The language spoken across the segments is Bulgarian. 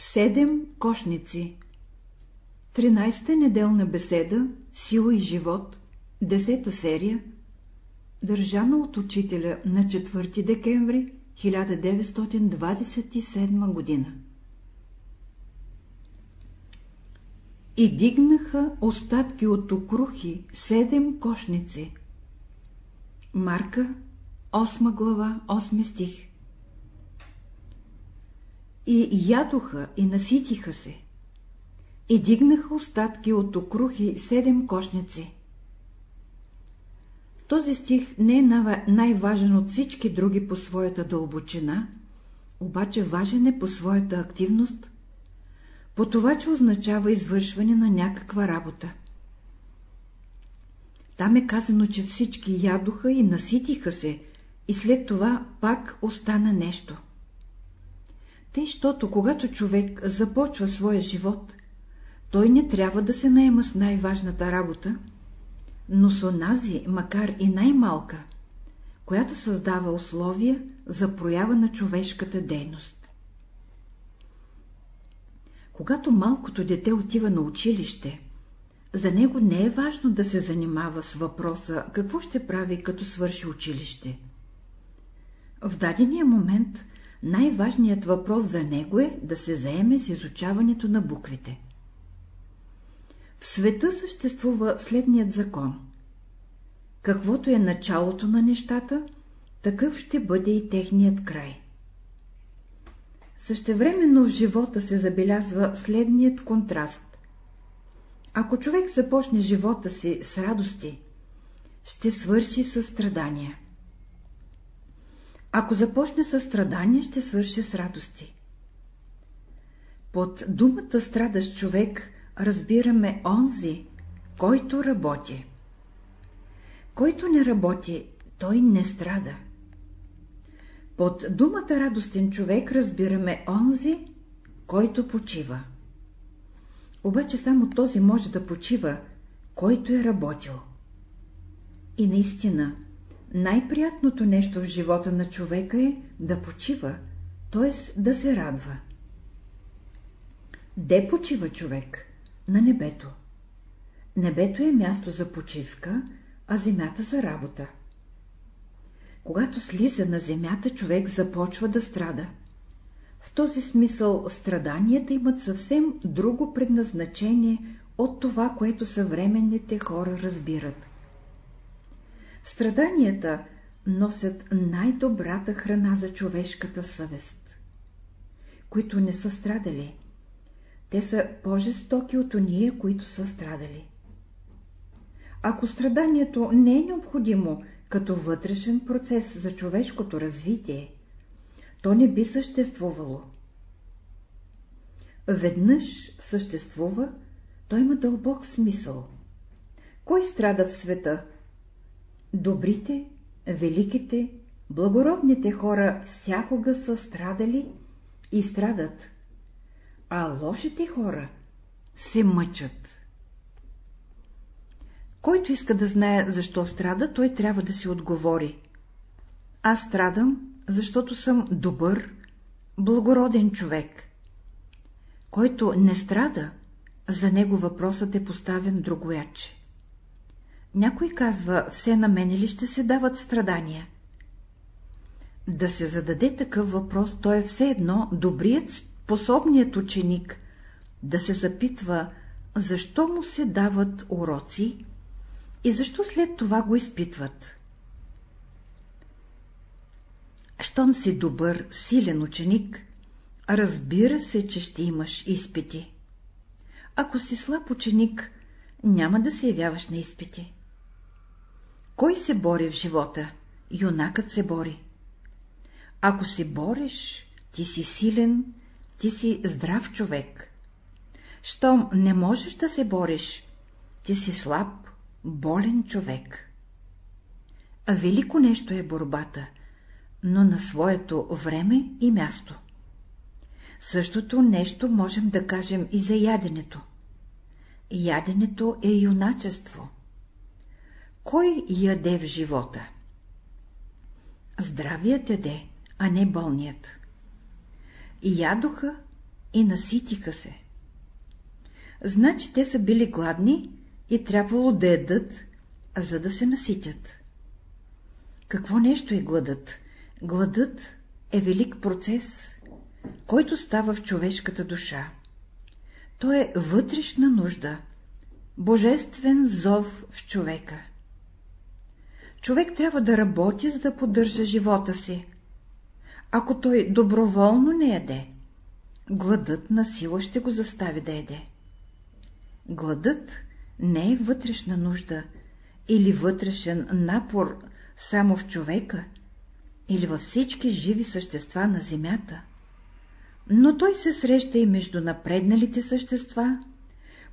Седем кошници 13-та неделна беседа Сила и живот, 10-та серия, държана от учителя на 4 декември 1927 година. И дигнаха остатки от окрухи седем кошници. Марка, 8 глава, 8 стих. И ядоха и наситиха се. И дигнаха остатки от окрухи седем кошници. Този стих не е най-важен от всички други по своята дълбочина, обаче важен е по своята активност, по това, че означава извършване на някаква работа. Там е казано, че всички ядоха и наситиха се, и след това пак остана нещо. Тъй, щото когато човек започва своя живот, той не трябва да се наема с най-важната работа, но с онази, макар и най-малка, която създава условия за проява на човешката дейност. Когато малкото дете отива на училище, за него не е важно да се занимава с въпроса какво ще прави, като свърши училище. В дадения момент най-важният въпрос за него е да се заеме с изучаването на буквите. В света съществува следният закон. Каквото е началото на нещата, такъв ще бъде и техният край. Същевременно в живота се забелязва следният контраст. Ако човек започне живота си с радости, ще свърши със страдания. Ако започне със страдания, ще свърши с радости. Под думата страдащ човек разбираме онзи, който работи. Който не работи, той не страда. Под думата радостен човек разбираме онзи, който почива. Обаче само този може да почива, който е работил. И наистина, най-приятното нещо в живота на човека е да почива, т.е. да се радва. Де почива човек? На небето. Небето е място за почивка, а земята за работа. Когато слиза на земята, човек започва да страда. В този смисъл страданията имат съвсем друго предназначение от това, което съвременните хора разбират. Страданията носят най-добрата храна за човешката съвест. Които не са страдали, те са по-жестоки от ония, които са страдали. Ако страданието не е необходимо като вътрешен процес за човешкото развитие, то не би съществувало. Веднъж съществува, то има дълбок смисъл. Кой страда в света? Добрите, великите, благородните хора всякога са страдали и страдат, а лошите хора се мъчат. Който иска да знае защо страда, той трябва да си отговори. Аз страдам, защото съм добър, благороден човек. Който не страда, за него въпросът е поставен другояче. Някой казва, все на мене ли ще се дават страдания? Да се зададе такъв въпрос, то е все едно добрият, способният ученик да се запитва, защо му се дават уроци и защо след това го изпитват. Щом си добър, силен ученик, разбира се, че ще имаш изпити. Ако си слаб ученик, няма да се явяваш на изпити. Кой се бори в живота? Юнакът се бори. Ако се бориш, ти си силен, ти си здрав човек. Щом не можеш да се бориш, ти си слаб, болен човек. А велико нещо е борбата, но на своето време и място. Същото нещо можем да кажем и за яденето. Яденето е юначество. Кой яде в живота? Здравият яде, а не болният. И ядоха и наситиха се. Значи те са били гладни и трябвало да едат, за да се наситят. Какво нещо е гладът? Гладът е велик процес, който става в човешката душа. То е вътрешна нужда, божествен зов в човека. Човек трябва да работи, за да поддържа живота си. Ако той доброволно не яде, гладът на сила ще го застави да яде. Гладът не е вътрешна нужда или вътрешен напор само в човека или във всички живи същества на земята, но той се среща и между напредналите същества,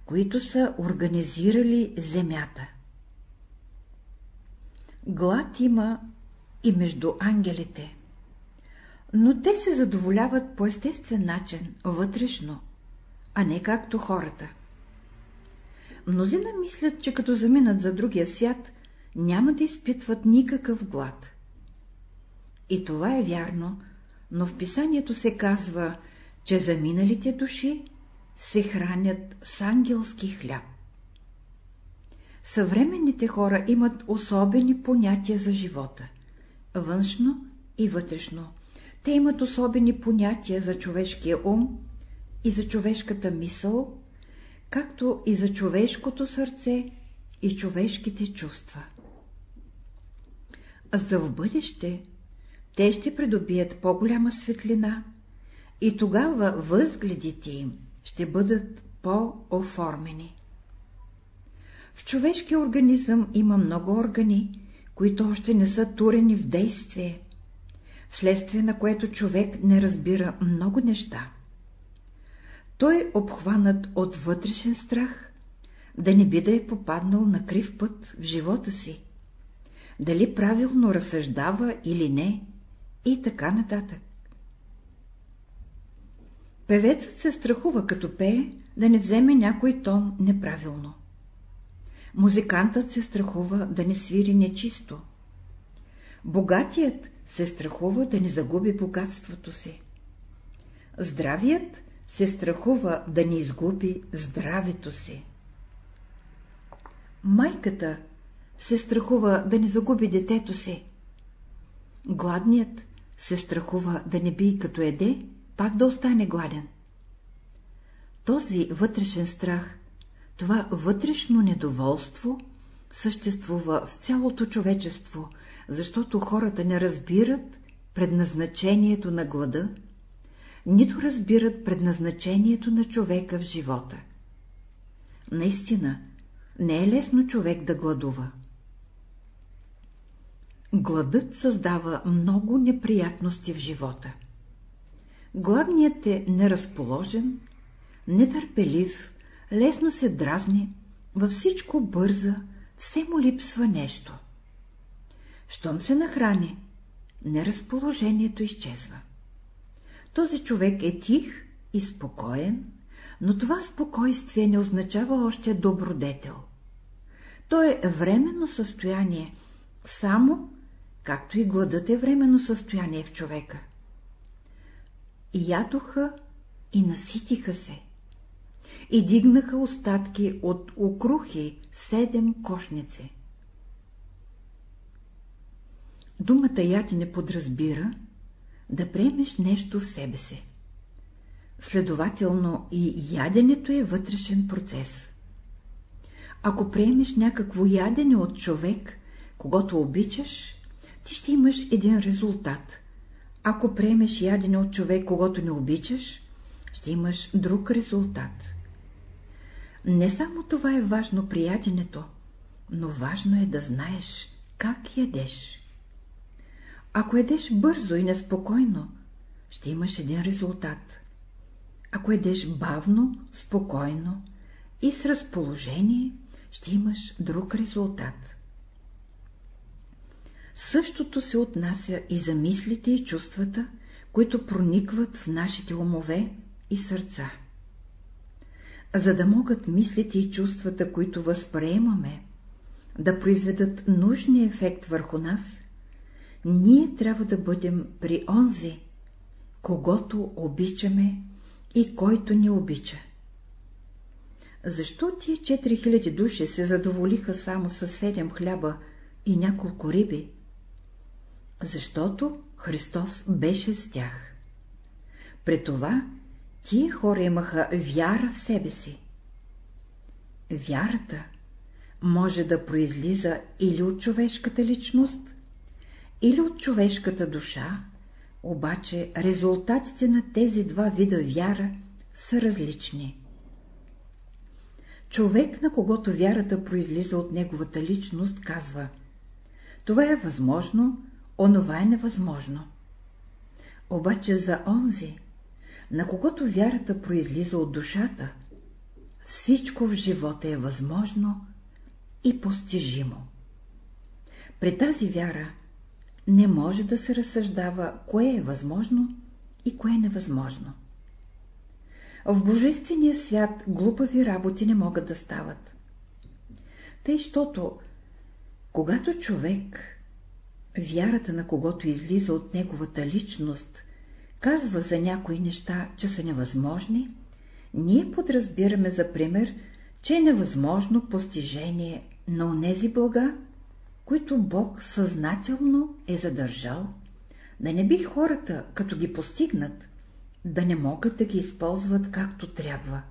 които са организирали земята. Глад има и между ангелите, но те се задоволяват по естествен начин, вътрешно, а не както хората. Мнозина мислят, че като заминат за другия свят, няма да изпитват никакъв глад. И това е вярно, но в писанието се казва, че заминалите души се хранят с ангелски хляб. Съвременните хора имат особени понятия за живота – външно и вътрешно. Те имат особени понятия за човешкия ум и за човешката мисъл, както и за човешкото сърце и човешките чувства. За в бъдеще те ще придобият по-голяма светлина и тогава възгледите им ще бъдат по-оформени. В човешкия организъм има много органи, които още не са турени в действие, вследствие на което човек не разбира много неща. Той е обхванат от вътрешен страх, да не би да е попаднал на крив път в живота си, дали правилно разсъждава или не, и така нататък. Певецът се страхува, като пее, да не вземе някой тон неправилно. Музикантът се страхува да не свири нечисто. Богатият се страхува да не загуби богатството си. Здравият се страхува да не изгуби здравето си. Майката се страхува да не загуби детето си. Гладният се страхува да не би като еде, пак да остане гладен. Този вътрешен страх, това вътрешно недоволство съществува в цялото човечество, защото хората не разбират предназначението на глада, нито разбират предназначението на човека в живота. Наистина, не е лесно човек да гладува. Гладът създава много неприятности в живота. Гладният е неразположен, нетърпелив, лесно се дразни, във всичко бърза, все му липсва нещо. Щом се нахрани, неразположението изчезва. Този човек е тих и спокоен, но това спокойствие не означава още добродетел. То е временно състояние, само както и гладът е временно състояние в човека. И ядоха и наситиха се, и дигнаха остатки от окрухи седем кошници. Думата яти не подразбира да приемеш нещо в себе си. Следователно и яденето е вътрешен процес. Ако приемеш някакво ядене от човек, когато обичаш, ти ще имаш един резултат. Ако приемеш ядене от човек, когато не обичаш, ще имаш друг резултат. Не само това е важно при яденето, но важно е да знаеш как ядеш. Ако едеш бързо и неспокойно, ще имаш един резултат. Ако едеш бавно, спокойно и с разположение, ще имаш друг резултат. Същото се отнася и за мислите и чувствата, които проникват в нашите умове и сърца. За да могат мислите и чувствата, които възприемаме, да произведат нужния ефект върху нас, ние трябва да бъдем при онзи, когато обичаме и който ни обича. Защо тия 4000 души се задоволиха само с 7 хляба и няколко риби? Защото Христос беше с тях. При това тия хора имаха вяра в себе си. Вярата може да произлиза или от човешката личност, или от човешката душа, обаче резултатите на тези два вида вяра са различни. Човек, на когото вярата произлиза от неговата личност, казва Това е възможно, онова е невъзможно. Обаче за онзи, на когото вярата произлиза от душата, всичко в живота е възможно и постижимо. При тази вяра не може да се разсъждава, кое е възможно и кое е невъзможно. В Божествения свят глупави работи не могат да стават. Тъй, щото, когато човек, вярата на когото излиза от неговата личност, казва за някои неща, че са невъзможни, ние подразбираме за пример, че е невъзможно постижение на онези блага, които Бог съзнателно е задържал, да не би хората, като ги постигнат, да не могат да ги използват както трябва.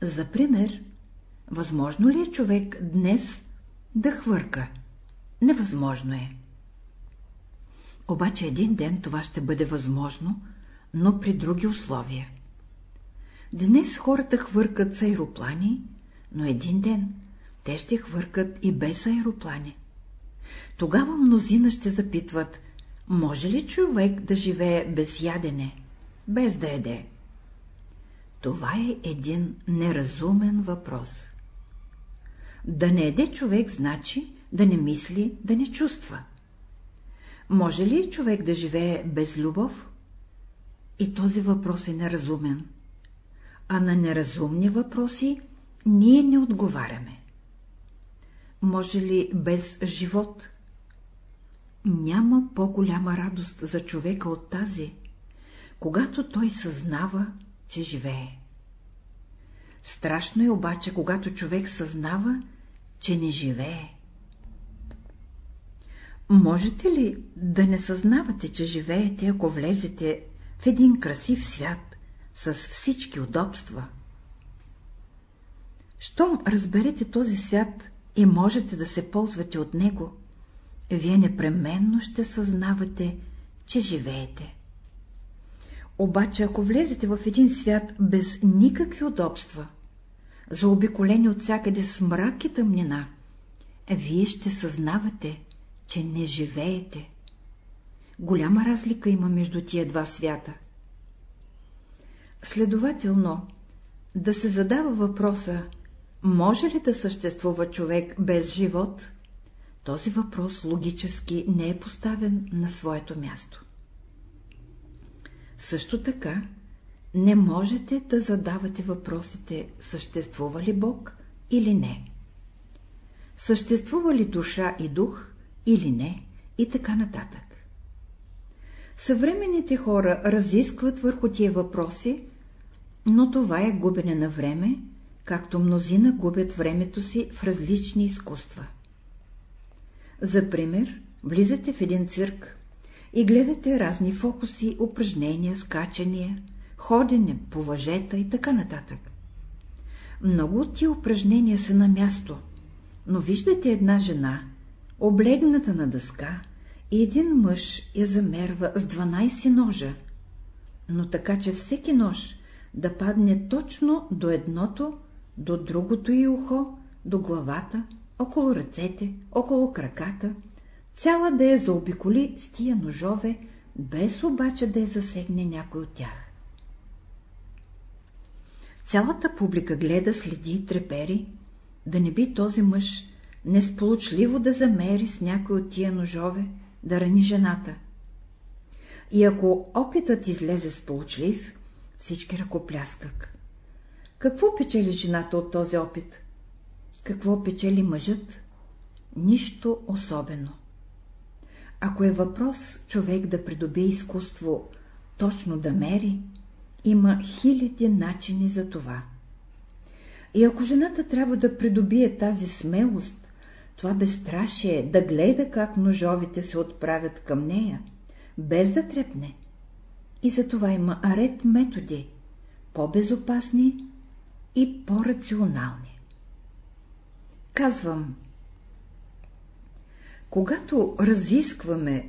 За пример, възможно ли е човек днес да хвърка? Невъзможно е. Обаче един ден това ще бъде възможно, но при други условия. Днес хората хвъркат с аероплани, но един ден те ще хвъркат и без аероплани. Тогава мнозина ще запитват, може ли човек да живее без ядене, без да еде? Това е един неразумен въпрос. Да не еде човек значи да не мисли, да не чувства. Може ли човек да живее без любов? И този въпрос е неразумен. А на неразумни въпроси ние не отговаряме. Може ли без живот? Няма по-голяма радост за човека от тази, когато той съзнава, че живее. Страшно е обаче, когато човек съзнава, че не живее. Можете ли да не съзнавате, че живеете, ако влезете в един красив свят с всички удобства? Щом разберете този свят и можете да се ползвате от него, вие непременно ще съзнавате, че живеете. Обаче, ако влезете в един свят без никакви удобства, заобиколени от всякъде с мрак и тъмнина, вие ще съзнавате, че не живеете. Голяма разлика има между тия два свята. Следователно, да се задава въпроса, може ли да съществува човек без живот? Този въпрос логически не е поставен на своето място. Също така, не можете да задавате въпросите съществува ли Бог или не. Съществува ли душа и дух или не и така нататък. Съвременните хора разискват върху тия въпроси, но това е губене на време, както мнозина губят времето си в различни изкуства. За пример, влизате в един цирк и гледате разни фокуси, упражнения, скачания, ходене по въжета и така нататък. Много от тия упражнения са на място, но виждате една жена, облегната на дъска, и един мъж я замерва с 12 ножа, но така, че всеки нож да падне точно до едното до другото и ухо, до главата, около ръцете, около краката, цяла да я заобиколи с тия ножове, без обаче да я засегне някой от тях. Цялата публика гледа, следи и трепери, да не би този мъж несполучливо да замери с някой от тия ножове, да рани жената. И ако опитът излезе сполучлив, всички ръкопляскак. Какво печели жената от този опит? Какво печели мъжът? Нищо особено. Ако е въпрос човек да придобие изкуство точно да мери има хиляди начини за това. И ако жената трябва да придобие тази смелост, това безстрашие да гледа как ножовите се отправят към нея, без да трепне, и за това има ред методи, по-безопасни и по-рационални. Казвам, когато разискваме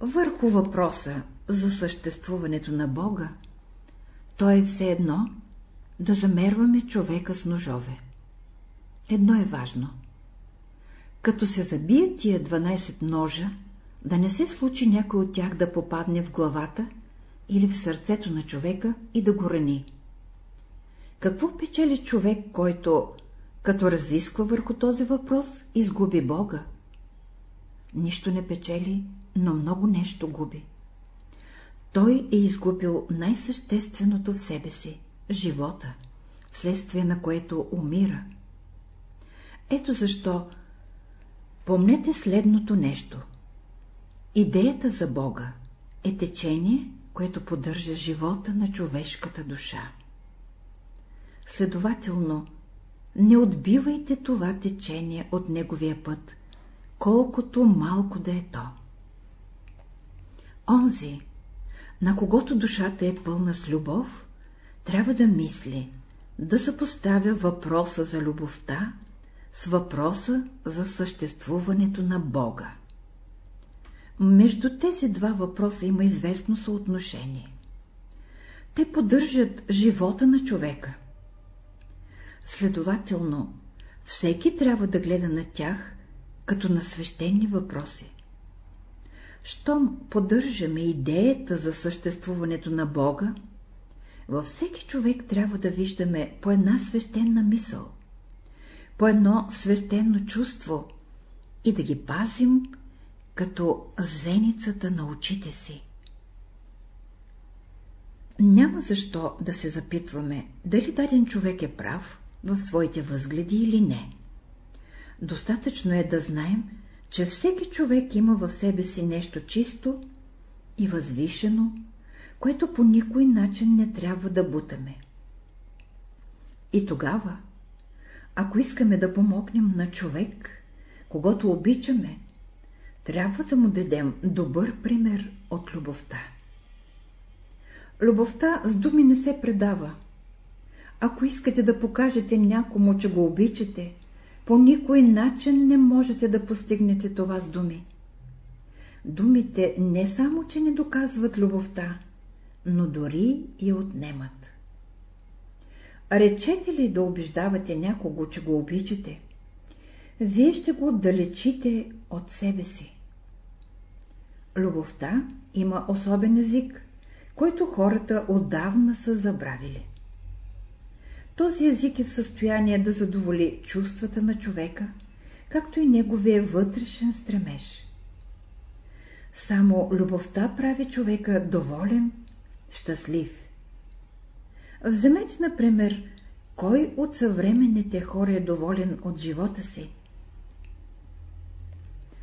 върху въпроса за съществуването на Бога, то е все едно да замерваме човека с ножове. Едно е важно. Като се забият тия 12 ножа, да не се случи някой от тях да попадне в главата или в сърцето на човека и да го рани. Какво печели човек, който, като разисква върху този въпрос, изгуби Бога? Нищо не печели, но много нещо губи. Той е изгубил най-същественото в себе си – живота, вследствие на което умира. Ето защо помнете следното нещо. Идеята за Бога е течение, което поддържа живота на човешката душа. Следователно, не отбивайте това течение от неговия път, колкото малко да е то. Онзи, на когото душата е пълна с любов, трябва да мисли, да съпоставя въпроса за любовта с въпроса за съществуването на Бога. Между тези два въпроса има известно съотношение. Те поддържат живота на човека. Следователно, всеки трябва да гледа на тях като на свещени въпроси. Щом поддържаме идеята за съществуването на Бога, във всеки човек трябва да виждаме по една свещена мисъл, по едно свещено чувство и да ги пазим като зеницата на очите си. Няма защо да се запитваме, дали даден човек е прав в своите възгледи или не. Достатъчно е да знаем, че всеки човек има в себе си нещо чисто и възвишено, което по никой начин не трябва да бутаме. И тогава, ако искаме да помогнем на човек, когато обичаме, трябва да му дадем добър пример от любовта. Любовта с думи не се предава. Ако искате да покажете някому, че го обичате, по никой начин не можете да постигнете това с думи. Думите не само, че не доказват любовта, но дори я отнемат. Речете ли да убеждавате някого, че го обичате, вие ще го отдалечите от себе си. Любовта има особен език, който хората отдавна са забравили. Този език е в състояние да задоволи чувствата на човека, както и неговия вътрешен стремеж. Само любовта прави човека доволен, щастлив. Вземете, например, кой от съвременните хора е доволен от живота си?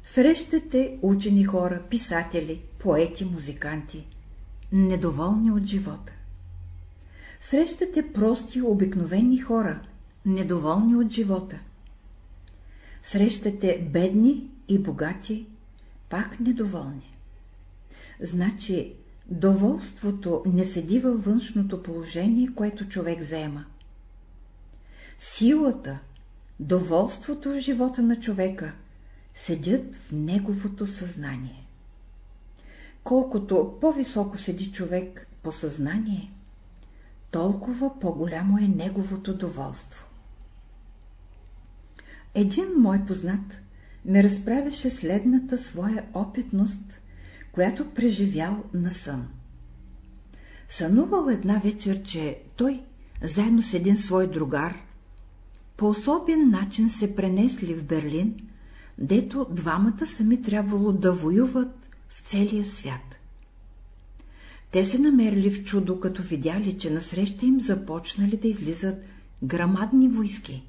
Срещате учени хора, писатели, поети, музиканти, недоволни от живота. Срещате прости, обикновени хора, недоволни от живота. Срещате бедни и богати, пак недоволни. Значи, доволството не седи във външното положение, което човек заема. Силата, доволството в живота на човека седят в неговото съзнание. Колкото по-високо седи човек по съзнание, толкова по-голямо е неговото доволство. Един мой познат ме разправяше следната своя опитност, която преживял на сън. Сънувал една вечер, че той, заедно с един свой другар, по особен начин се пренесли в Берлин, дето двамата сами трябвало да воюват с целия свят. Те се намерили в чудо, като видяли, че насреща им започнали да излизат грамадни войски.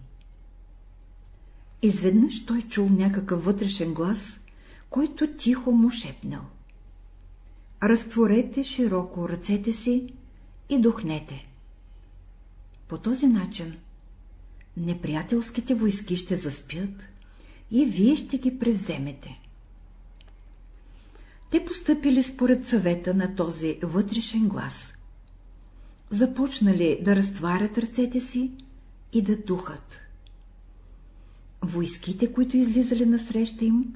Изведнъж той чул някакъв вътрешен глас, който тихо му шепнал. Разтворете широко ръцете си и духнете. По този начин неприятелските войски ще заспят и вие ще ги превземете. Те постъпили според съвета на този вътрешен глас. Започнали да разтварят ръцете си и да духат. Войските, които излизали насреща им,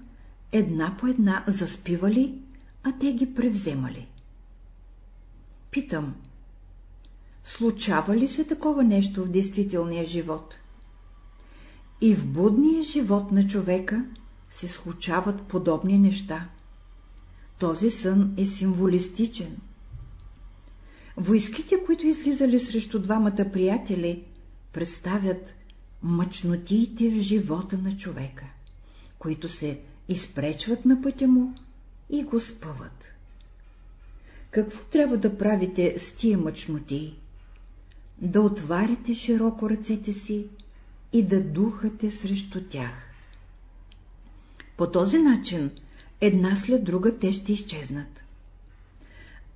една по една заспивали, а те ги превземали. Питам, случава ли се такова нещо в действителния живот? И в будния живот на човека се случават подобни неща. Този сън е символистичен. Войските, които излизали срещу двамата приятели, представят мъчнотиите в живота на човека, които се изпречват на пътя му и го спъват. Какво трябва да правите с тия мъчноти? Да отваряте широко ръцете си и да духате срещу тях. По този начин, една след друга те ще изчезнат.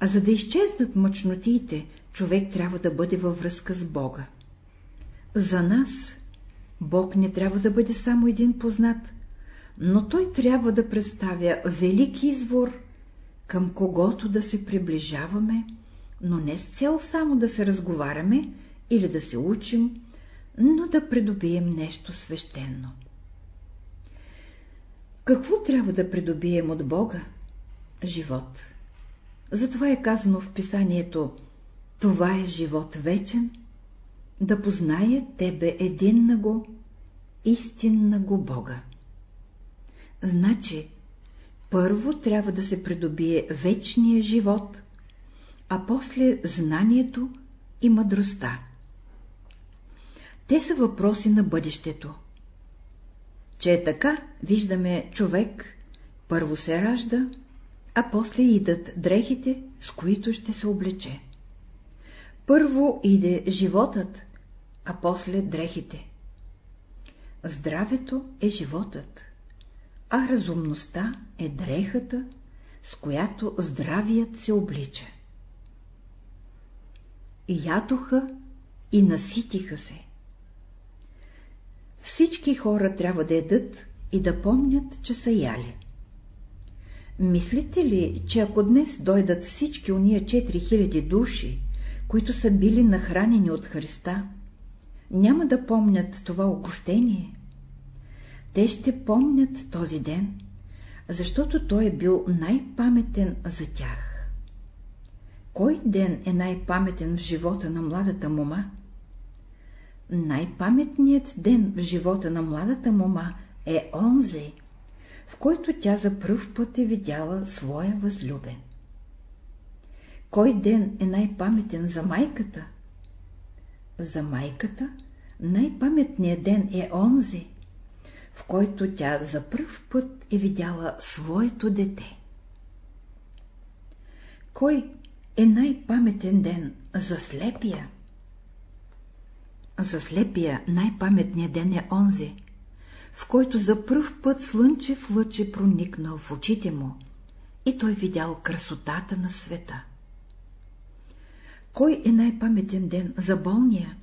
А за да изчезнат мъчнотиите, човек трябва да бъде във връзка с Бога. За нас Бог не трябва да бъде само един познат, но той трябва да представя велики извор, към когото да се приближаваме, но не с цел само да се разговаряме или да се учим, но да придобием нещо свещено. Какво трябва да придобием от Бога? Живот. Затова е казано в писанието «Това е живот вечен, да познае Тебе един на го, истинна го Бога». Значи, първо трябва да се придобие вечния живот, а после знанието и мъдростта. Те са въпроси на бъдещето. Че е така, виждаме човек, първо се ражда, а после идат дрехите, с които ще се облече. Първо иде животът, а после дрехите. Здравето е животът а разумността е дрехата, с която здравият се облича. И ядоха и наситиха се. Всички хора трябва да едат и да помнят, че са яли. Мислите ли, че ако днес дойдат всички уния 4000 души, които са били нахранени от Христа, няма да помнят това огощение? Те ще помнят този ден, защото той е бил най-паметен за тях. Кой ден е най-паметен в живота на младата мома? Най-паметният ден в живота на младата мома е онзи, в който тя за пръв път е видяла своя възлюбен. Кой ден е най-паметен за майката? За майката най-паметният ден е онзи, в който тя за пръв път е видяла своето дете. Кой е най-паметен ден за слепия? За слепия най-паметният ден е онзи, в който за пръв път слънчев лъч е проникнал в очите му и той видял красотата на света. Кой е най-паметен ден за болния?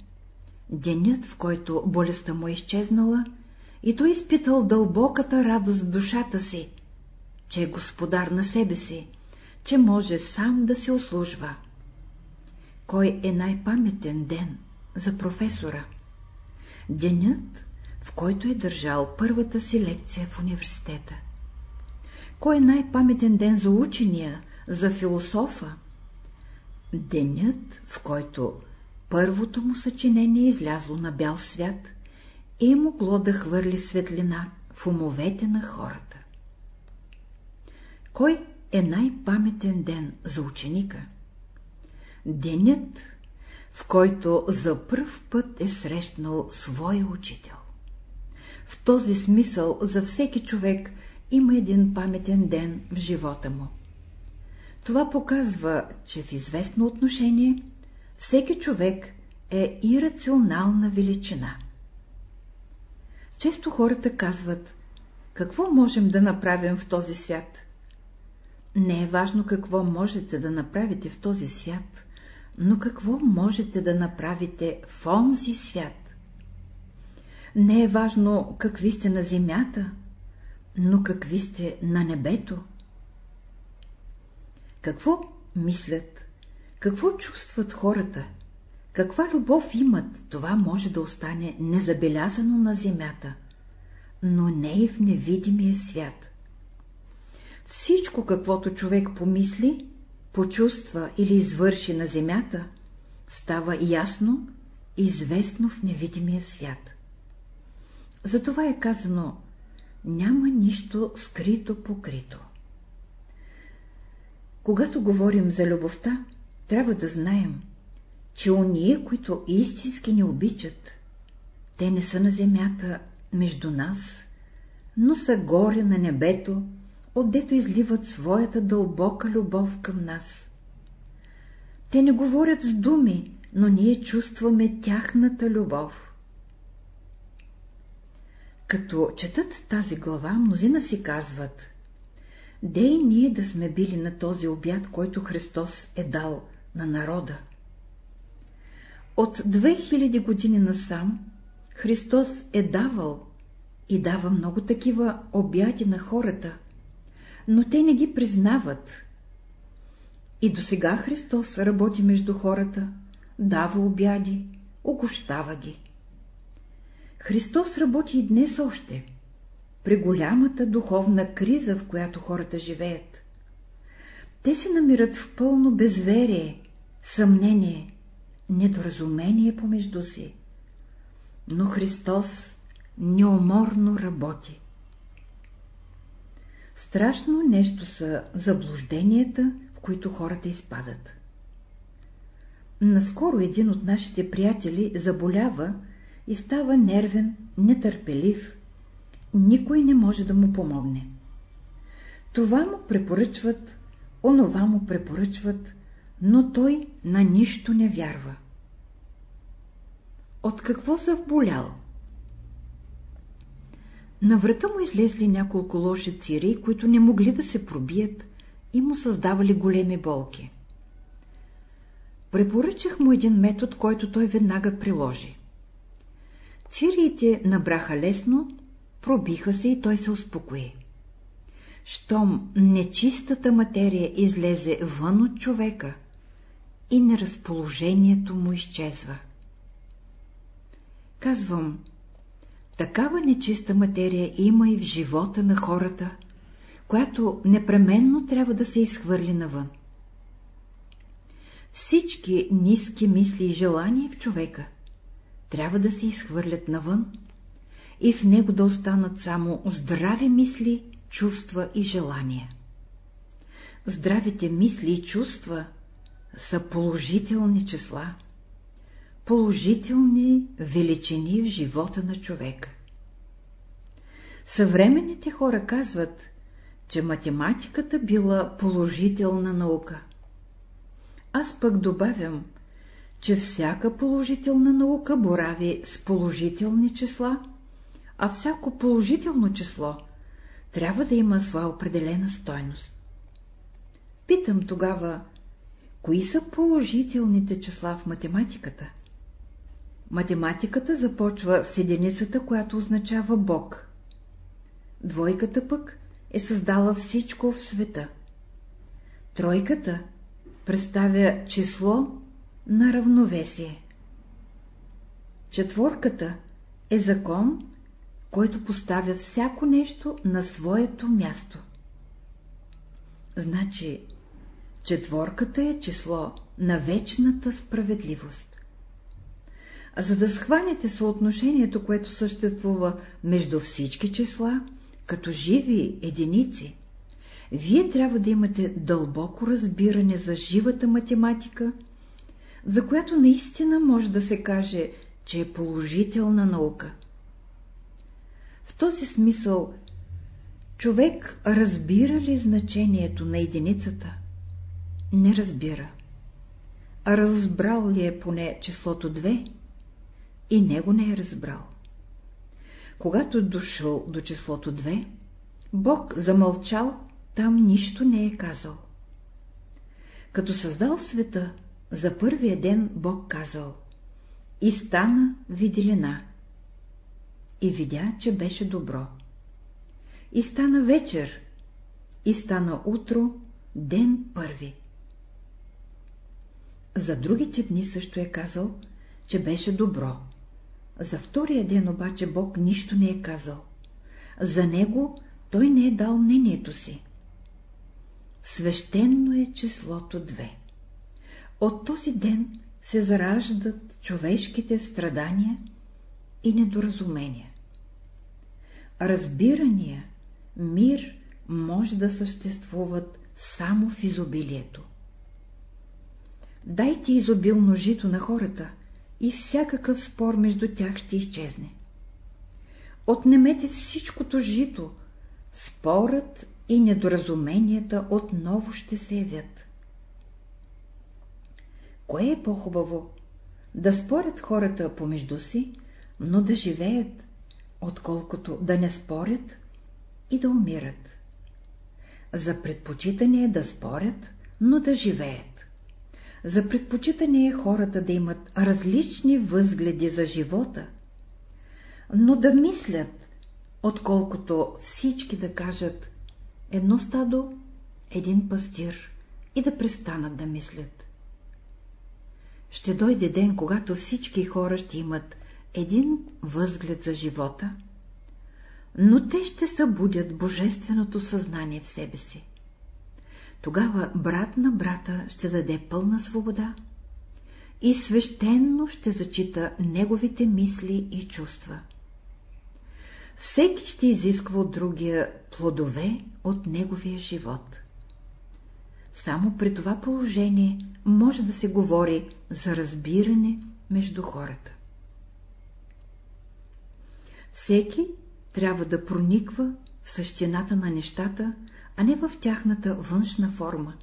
Денят, в който болестта му е изчезнала и той изпитал дълбоката радост в душата си, че е господар на себе си, че може сам да се услужва. Кой е най-паметен ден за професора? Денят, в който е държал първата си лекция в университета. Кой е най-паметен ден за учения, за философа? Денят, в който първото му съчинение е излязло на бял свят – е могло да хвърли светлина в умовете на хората. Кой е най-паметен ден за ученика? Денят, в който за пръв път е срещнал своя учител. В този смисъл за всеки човек има един паметен ден в живота му. Това показва, че в известно отношение всеки човек е ирационална величина. Често хората казват, какво можем да направим в този свят? Не е важно какво можете да направите в този свят, но какво можете да направите в онзи свят? Не е важно какви сте на земята, но какви сте на небето. Какво мислят, какво чувстват хората, каква любов имат, това може да остане незабелязано на земята, но не и в невидимия свят. Всичко, каквото човек помисли, почувства или извърши на земята, става ясно и известно в невидимия свят. Затова е казано, няма нищо скрито покрито. Когато говорим за любовта, трябва да знаем, че оние, които истински ни обичат, те не са на земята между нас, но са горе на небето, отдето изливат своята дълбока любов към нас. Те не говорят с думи, но ние чувстваме тяхната любов. Като четат тази глава, мнозина си казват, де и ние да сме били на този обяд, който Христос е дал на народа. От 2000 години насам Христос е давал и дава много такива обяди на хората, но те не ги признават. И до сега Христос работи между хората, дава обяди, огощава ги. Христос работи и днес още, при голямата духовна криза, в която хората живеят. Те се намират в пълно безверие, съмнение, недоразумение помежду си. Но Христос неуморно работи. Страшно нещо са заблужденията, в които хората изпадат. Наскоро един от нашите приятели заболява и става нервен, нетърпелив. Никой не може да му помогне. Това му препоръчват, онова му препоръчват, но той на нищо не вярва. От какво заболял? На врата му излезли няколко лоши цири, които не могли да се пробият и му създавали големи болки. Препоръчах му един метод, който той веднага приложи. Цириите набраха лесно, пробиха се и той се успокои. Щом нечистата материя излезе вън от човека и неразположението му изчезва. Казвам, Такава нечиста материя има и в живота на хората, която непременно трябва да се изхвърли навън. Всички ниски мисли и желания в човека трябва да се изхвърлят навън и в него да останат само здрави мисли, чувства и желания. Здравите мисли и чувства са положителни числа положителни величини в живота на човека. Съвременните хора казват, че математиката била положителна наука. Аз пък добавям, че всяка положителна наука борави с положителни числа, а всяко положително число трябва да има своя определена стойност. Питам тогава, кои са положителните числа в математиката? Математиката започва с единицата, която означава Бог. Двойката пък е създала всичко в света. Тройката представя число на равновесие. Четворката е закон, който поставя всяко нещо на своето място. Значи, четворката е число на вечната справедливост за да схванете съотношението, което съществува между всички числа, като живи единици, вие трябва да имате дълбоко разбиране за живата математика, за която наистина може да се каже, че е положителна наука. В този смисъл, човек разбира ли значението на единицата? Не разбира. А разбрал ли е поне числото 2? и него не е разбрал. Когато дошъл до числото 2, Бог замълчал, там нищо не е казал. Като създал света, За първия ден Бог казал И стана виделина. И видя, че беше добро. И стана вечер. И стана утро, ден първи. За другите дни също е казал, че беше добро. За втория ден обаче Бог нищо не е казал. За него той не е дал мнението си. Свещено е числото 2. От този ден се зараждат човешките страдания и недоразумения. Разбирания, мир може да съществуват само в изобилието. Дайте изобилно жито на хората и всякакъв спор между тях ще изчезне. Отнемете всичкото жито, спорът и недоразуменията отново ще се явят. Кое е по-хубаво? Да спорят хората помежду си, но да живеят, отколкото да не спорят и да умират. За предпочитане е да спорят, но да живеят. За предпочитане е хората да имат различни възгледи за живота, но да мислят, отколкото всички да кажат едно стадо, един пастир и да престанат да мислят. Ще дойде ден, когато всички хора ще имат един възглед за живота, но те ще събудят божественото съзнание в себе си. Тогава брат на брата ще даде пълна свобода и свещенно ще зачита неговите мисли и чувства. Всеки ще изисква от другия плодове от неговия живот. Само при това положение може да се говори за разбиране между хората. Всеки трябва да прониква в същината на нещата, а не в тяхната външна форма,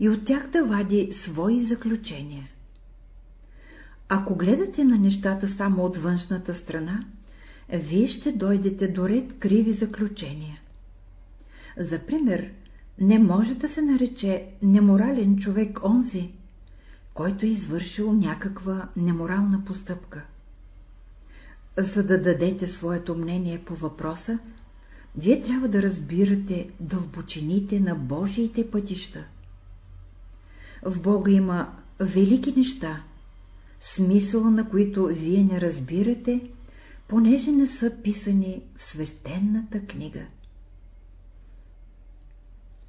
и от тях да вади свои заключения. Ако гледате на нещата само от външната страна, вие ще дойдете до ред криви заключения. За пример, не може да се нарече неморален човек онзи, който е извършил някаква неморална постъпка. За да дадете своето мнение по въпроса, вие трябва да разбирате дълбочините на Божиите пътища. В Бога има велики неща, смисъла на които вие не разбирате, понеже не са писани в свещената книга.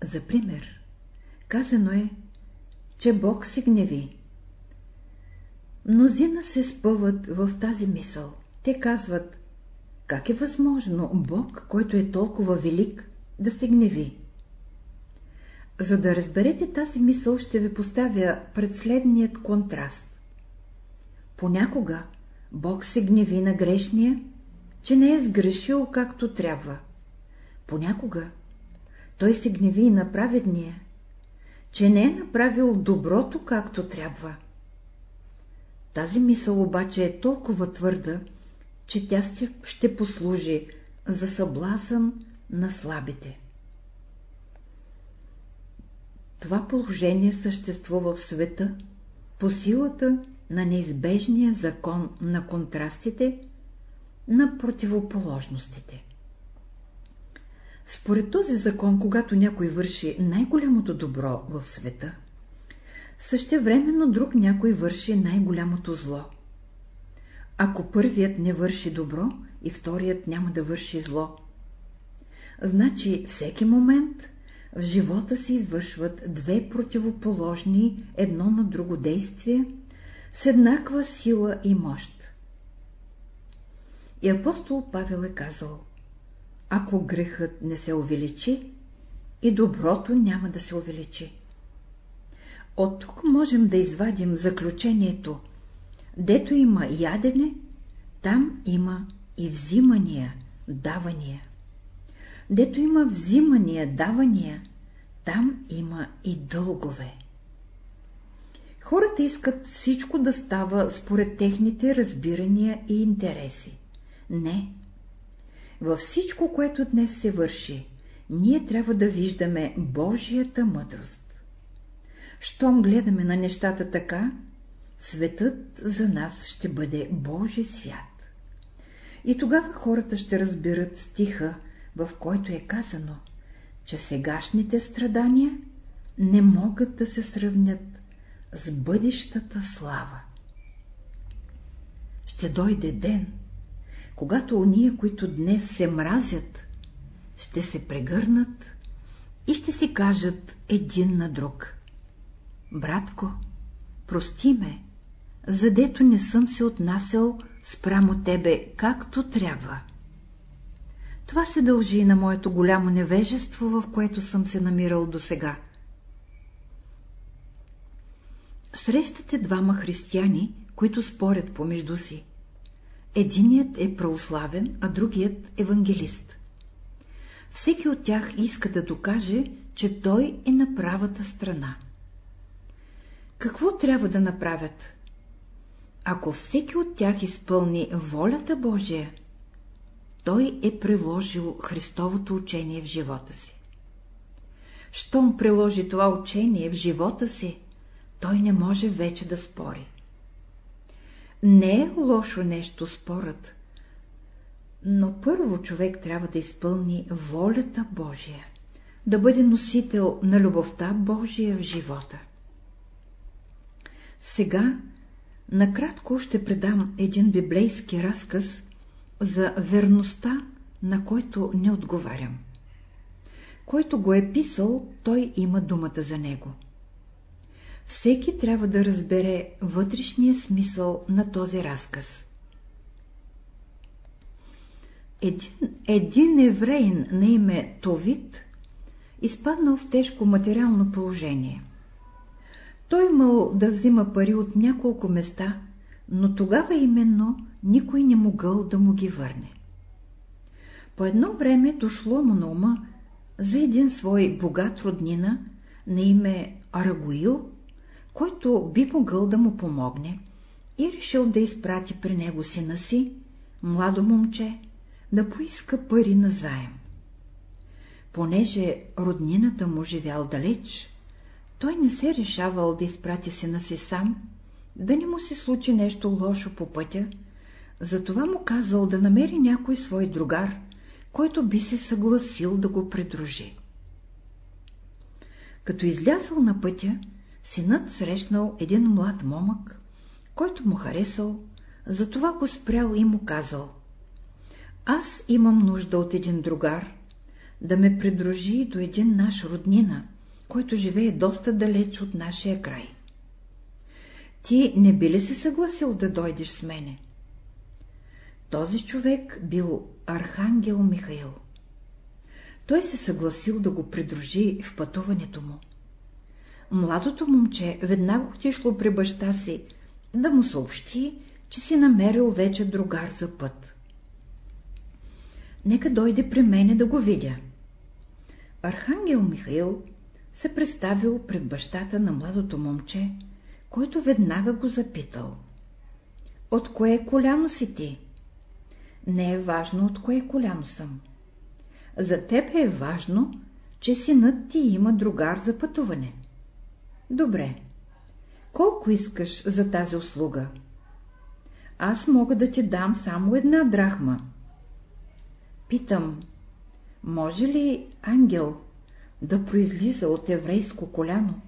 За пример, казано е, че Бог се гневи. Мнозина се спъват в тази мисъл. Те казват, как е възможно Бог, който е толкова велик, да се гневи? За да разберете тази мисъл, ще ви поставя пред следният контраст. Понякога Бог се гневи на грешния, че не е сгрешил както трябва. Понякога той се гневи и на праведния, че не е направил доброто както трябва. Тази мисъл обаче е толкова твърда, че тя ще послужи за съблазън на слабите. Това положение съществува в света по силата на неизбежния закон на контрастите, на противоположностите. Според този закон, когато някой върши най-голямото добро в света, същевременно друг някой върши най-голямото зло. Ако първият не върши добро, и вторият няма да върши зло. Значи всеки момент в живота се извършват две противоположни едно на друго действие с еднаква сила и мощ. И апостол Павел е казал, ако грехът не се увеличи, и доброто няма да се увеличи. От тук можем да извадим заключението, дето има ядене, там има и взимания, давания. Дето има взимания, давания, там има и дългове. Хората искат всичко да става според техните разбирания и интереси. Не. Във всичко, което днес се върши, ние трябва да виждаме Божията мъдрост. Щом гледаме на нещата така, светът за нас ще бъде Божий свят. И тогава хората ще разберат стиха, в който е казано, че сегашните страдания не могат да се сравнят с бъдещата слава. Ще дойде ден, когато уния, които днес се мразят, ще се прегърнат и ще си кажат един на друг. Братко, прости ме, задето не съм се отнасял спрямо тебе както трябва. Това се дължи и на моето голямо невежество, в което съм се намирал досега. Срещате двама християни, които спорят помежду си. Единият е православен, а другият евангелист. Всеки от тях иска да докаже, че той е на правата страна. Какво трябва да направят? Ако всеки от тях изпълни волята Божия, той е приложил Христовото учение в живота си. Щом приложи това учение в живота си, той не може вече да спори. Не е лошо нещо спорът, но първо човек трябва да изпълни волята Божия, да бъде носител на любовта Божия в живота. Сега накратко ще предам един библейски разказ за верността, на който не отговарям. Който го е писал, той има думата за него. Всеки трябва да разбере вътрешния смисъл на този разказ. Един, един евреин на име Товит изпаднал в тежко материално положение. Той имал да взима пари от няколко места, но тогава именно никой не могъл да му ги върне. По едно време дошло му на ума за един свой богат роднина на име Арагуил, който би могъл да му помогне и решил да изпрати при него сина си, младо момче, да поиска пари на заем. Понеже роднината му живял далеч, той не се решавал да изпрати сина си сам, да не му се случи нещо лошо по пътя, затова му казал да намери някой свой другар, който би се съгласил да го придружи. Като излязъл на пътя, синът срещнал един млад момък, който му харесал, затова го спрял и му казал Аз имам нужда от един другар, да ме придружи до един наш роднина, който живее доста далеч от нашия край. Ти не би ли се съгласил да дойдеш с мене? Този човек бил Архангел Михаил. Той се съгласил да го придружи в пътуването му. Младото момче веднага отишло при баща си да му съобщи, че си намерил вече другар за път. Нека дойде при мене да го видя. Архангел Михаил се представил пред бащата на младото момче, който веднага го запитал. От кое коляно си ти? Не е важно от кое коляно съм. За теб е важно, че синът ти има другар за пътуване. Добре. Колко искаш за тази услуга? Аз мога да ти дам само една драхма. Питам, може ли ангел да произлиза от еврейско коляно?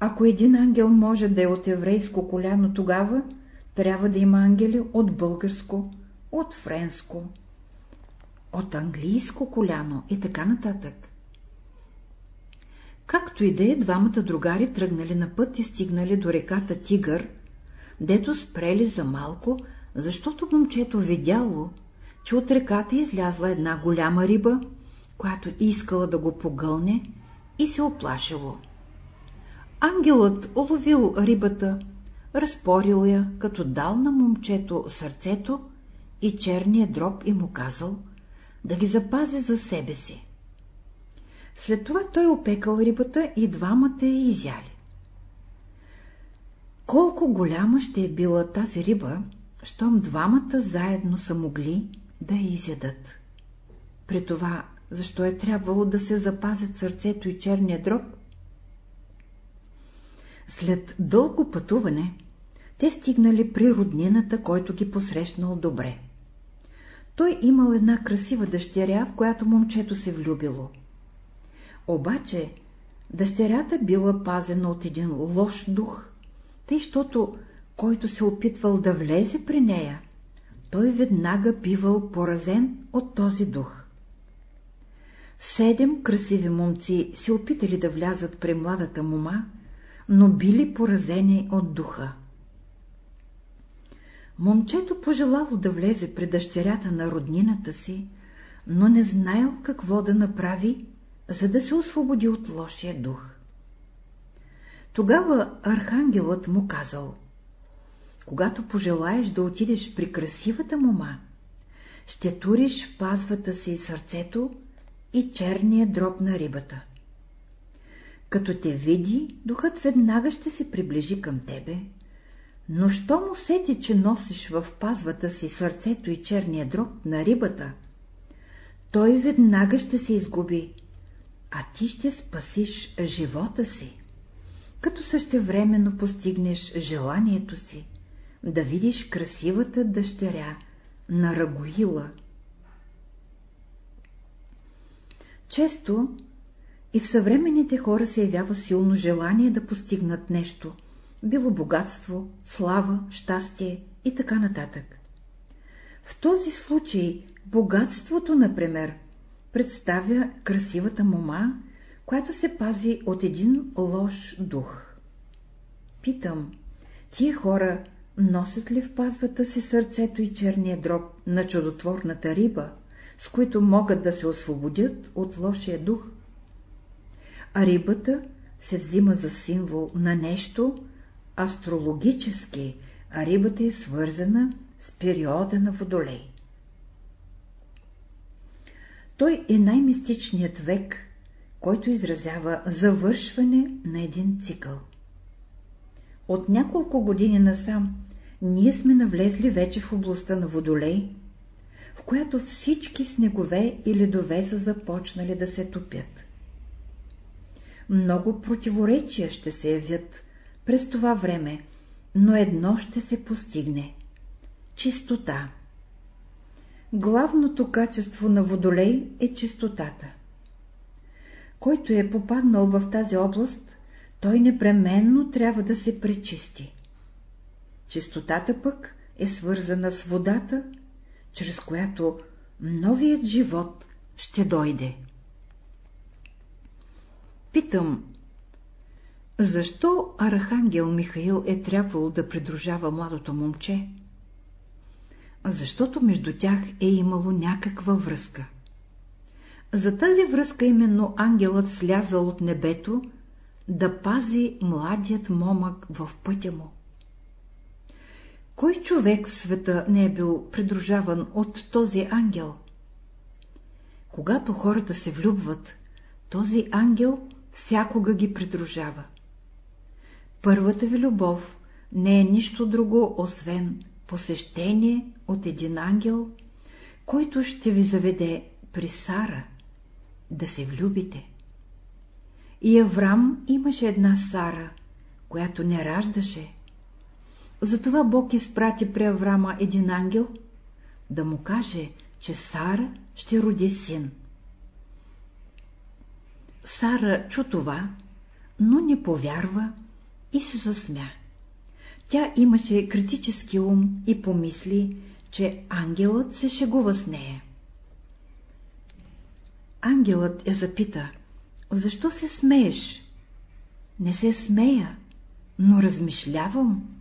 Ако един ангел може да е от еврейско коляно, тогава трябва да има ангели от българско, от френско, от английско коляно и така нататък. Както и да е, двамата другари тръгнали на път и стигнали до реката Тигър, дето спрели за малко, защото момчето видяло, че от реката излязла една голяма риба, която искала да го погълне и се оплашило. Ангелът уловил рибата, разпорил я, като дал на момчето сърцето и черния дроб и му казал да ги запази за себе си. След това той опекал рибата и двамата я изяли. Колко голяма ще е била тази риба, щом двамата заедно са могли да я изядат. При това, защо е трябвало да се запазят сърцето и черния дроб? След дълго пътуване, те стигнали при роднината, който ги посрещнал добре. Той имал една красива дъщеря, в която момчето се влюбило. Обаче дъщерята била пазена от един лош дух, тъй, щото който се опитвал да влезе при нея, той веднага бивал поразен от този дух. Седем красиви момци се опитали да влязат при младата мума, но били поразени от духа. Момчето пожелало да влезе при дъщерята на роднината си, но не знаел какво да направи, за да се освободи от лошия дух. Тогава архангелът му казал когато пожелаеш да отидеш при красивата мома, ще туриш в пазвата си сърцето и черния дроб на рибата. Като те види, духът веднага ще се приближи към тебе, но що му сети, че носиш в пазвата си сърцето и черния дроб на рибата, той веднага ще се изгуби, а ти ще спасиш живота си, като същевременно постигнеш желанието си да видиш красивата дъщеря на Рагоила. Често и в съвременните хора се явява силно желание да постигнат нещо, било богатство, слава, щастие и така нататък. В този случай богатството, например, представя красивата мома, която се пази от един лош дух. Питам, тия хора носят ли в пазвата си сърцето и черния дроб на чудотворната риба, с които могат да се освободят от лошия дух? А рибата се взима за символ на нещо астрологически, а рибата е свързана с периода на Водолей. Той е най-мистичният век, който изразява завършване на един цикъл. От няколко години насам ние сме навлезли вече в областта на Водолей, в която всички снегове и ледове са започнали да се топят. Много противоречия ще се явят през това време, но едно ще се постигне – чистота. Главното качество на Водолей е чистотата. Който е попаднал в тази област, той непременно трябва да се пречисти. Чистотата пък е свързана с водата, чрез която новият живот ще дойде. Питам, защо Архангел Михаил е трябвало да придружава младото момче? Защото между тях е имало някаква връзка. За тази връзка именно ангелът слязал от небето да пази младият момък в пътя му. Кой човек в света не е бил придружаван от този ангел? Когато хората се влюбват, този ангел всякога ги придружава. Първата ви любов не е нищо друго, освен посещение от един ангел, който ще ви заведе при Сара, да се влюбите. И Аврам имаше една Сара, която не раждаше, затова Бог изпрати при Аврама един ангел, да му каже, че Сара ще роди син. Сара чу това, но не повярва и се засмя. Тя имаше критически ум и помисли, че ангелът се шегува с нея. Ангелът я запита, защо се смееш? Не се смея, но размишлявам.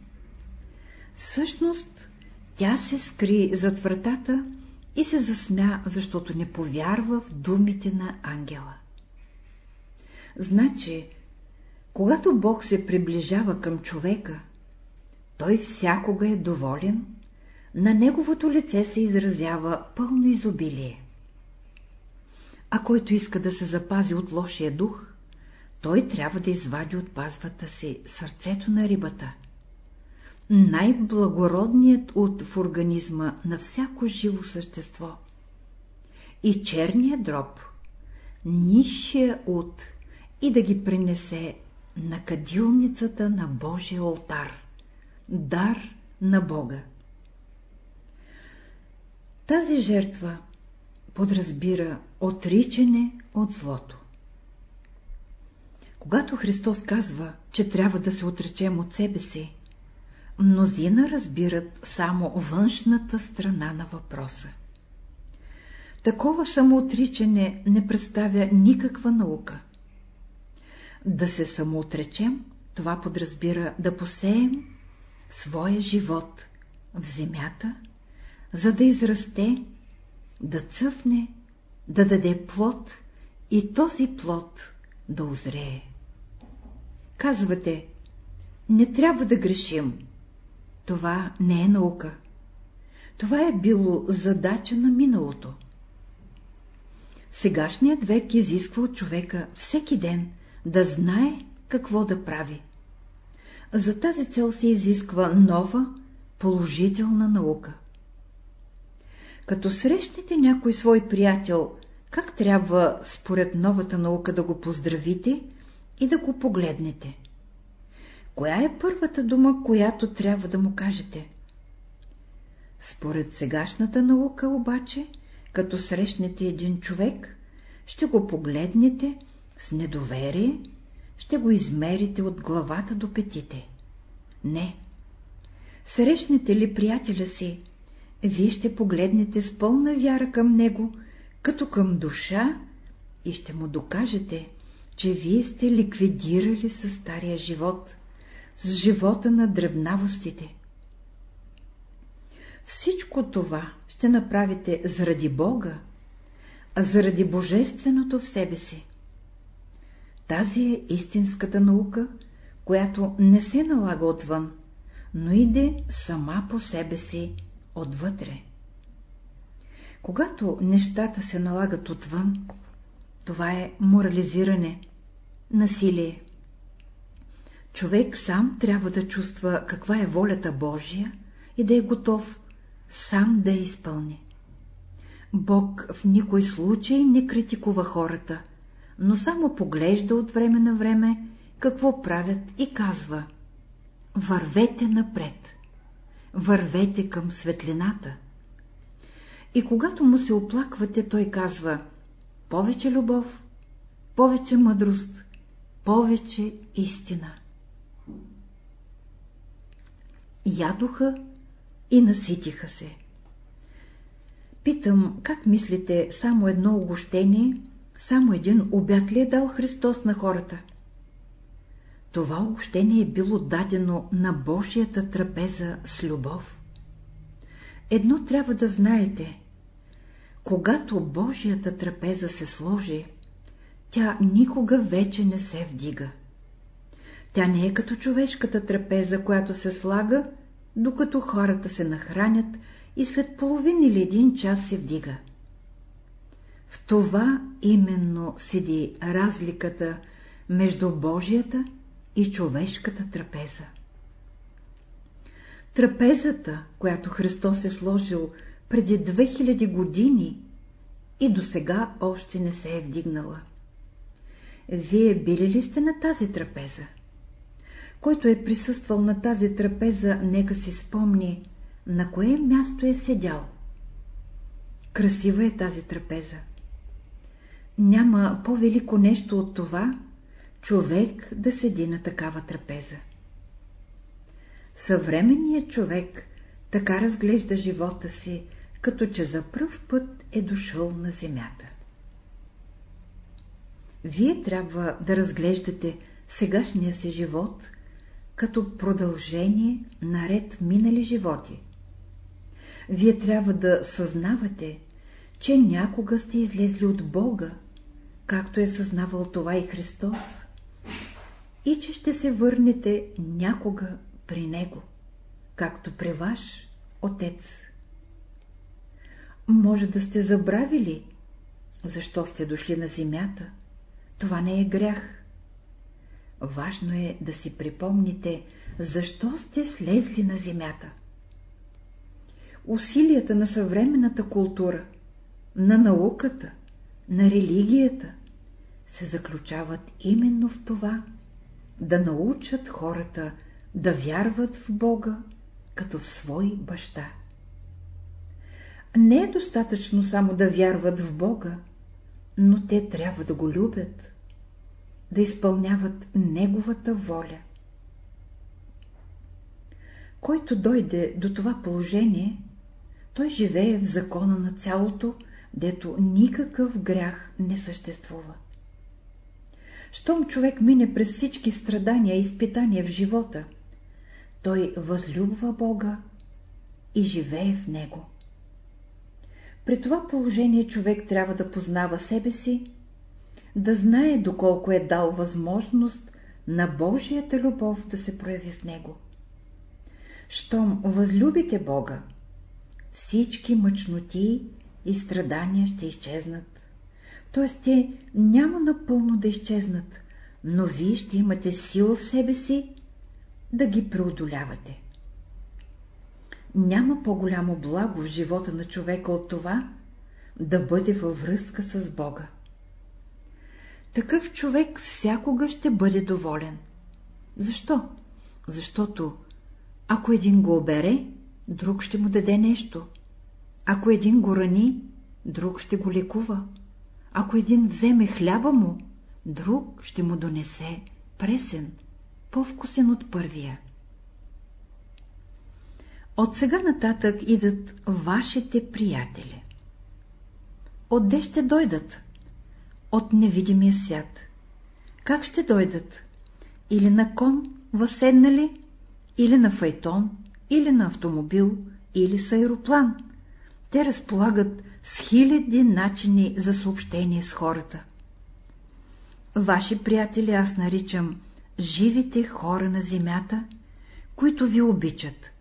Всъщност, тя се скри зад вратата и се засмя, защото не повярва в думите на ангела. Значи, когато Бог се приближава към човека, той всякога е доволен, на неговото лице се изразява пълно изобилие. А който иска да се запази от лошия дух, той трябва да извади от пазвата си сърцето на рибата – най-благородният от в организма на всяко живо същество. И черния дроб, нисшия от, и да ги принесе на кадилницата на Божия алтар. Дар на Бога. Тази жертва подразбира отричане от злото. Когато Христос казва, че трябва да се отречем от себе си, мнозина разбират само външната страна на въпроса. Такова самоотричане не представя никаква наука. Да се самоотречем, това подразбира да посеем своя живот в земята, за да израсте, да цъфне, да даде плод и този плод да озрее. Казвате, не трябва да грешим. Това не е наука. Това е било задача на миналото. Сегашният век изисква от човека всеки ден да знае какво да прави. За тази цел се изисква нова, положителна наука. Като срещнете някой свой приятел, как трябва според новата наука да го поздравите и да го погледнете? Коя е първата дума, която трябва да му кажете? Според сегашната наука обаче, като срещнете един човек, ще го погледнете с недоверие, ще го измерите от главата до петите. Не. Срещнете ли приятеля си, вие ще погледнете с пълна вяра към него, като към душа и ще му докажете, че вие сте ликвидирали със стария живот, с живота на дребнавостите. Всичко това ще направите заради Бога, а заради Божественото в себе си. Тази е истинската наука, която не се налага отвън, но иде сама по себе си отвътре. Когато нещата се налагат отвън, това е морализиране, насилие. Човек сам трябва да чувства каква е волята Божия и да е готов сам да я изпълни. Бог в никой случай не критикува хората, но само поглежда от време на време какво правят и казва — вървете напред, вървете към светлината. И когато му се оплаквате, той казва — повече любов, повече мъдрост, повече истина. Ядоха и наситиха се. Питам, как мислите, само едно огощение, само един обяд ли е дал Христос на хората? Това огощение е било дадено на Божията трапеза с любов. Едно трябва да знаете. Когато Божията трапеза се сложи, тя никога вече не се вдига. Тя не е като човешката трапеза, която се слага, докато хората се нахранят и след половин или един час се вдига. В това именно седи разликата между Божията и човешката трапеза. Трапезата, която Христос е сложил преди 2000 години и до сега още не се е вдигнала. Вие били ли сте на тази трапеза? Който е присъствал на тази трапеза, нека си спомни, на кое място е седял. Красива е тази трапеза. Няма по-велико нещо от това, човек да седи на такава трапеза. Съвременният човек така разглежда живота си, като че за пръв път е дошъл на земята. Вие трябва да разглеждате сегашния си живот като продължение на ред минали животи. Вие трябва да съзнавате, че някога сте излезли от Бога, както е съзнавал това и Христос, и че ще се върнете някога при Него, както при ваш Отец. Може да сте забравили, защо сте дошли на земята. Това не е грях. Важно е да си припомните, защо сте слезли на земята. Усилията на съвременната култура, на науката, на религията се заключават именно в това да научат хората да вярват в Бога като в свой баща. Не е достатъчно само да вярват в Бога, но те трябва да го любят, да изпълняват Неговата воля. Който дойде до това положение, той живее в закона на цялото, дето никакъв грях не съществува. Щом човек мине през всички страдания и изпитания в живота, той възлюбва Бога и живее в Него. При това положение човек трябва да познава себе си, да знае доколко е дал възможност на Божията любов да се прояви в него. Щом възлюбите Бога, всички мъчноти и страдания ще изчезнат. Т.е. те няма напълно да изчезнат, но вие ще имате сила в себе си да ги преодолявате. Няма по-голямо благо в живота на човека от това да бъде във връзка с Бога. Такъв човек всякога ще бъде доволен. Защо? Защото ако един го обере, друг ще му даде нещо. Ако един го рани, друг ще го лекува. Ако един вземе хляба му, друг ще му донесе пресен, по-вкусен от първия. От сега нататък идат вашите приятели. Отде ще дойдат? От невидимия свят. Как ще дойдат? Или на кон възседнали, или на файтон, или на автомобил, или с аероплан. Те разполагат с хиляди начини за съобщение с хората. Ваши приятели аз наричам живите хора на земята, които ви обичат.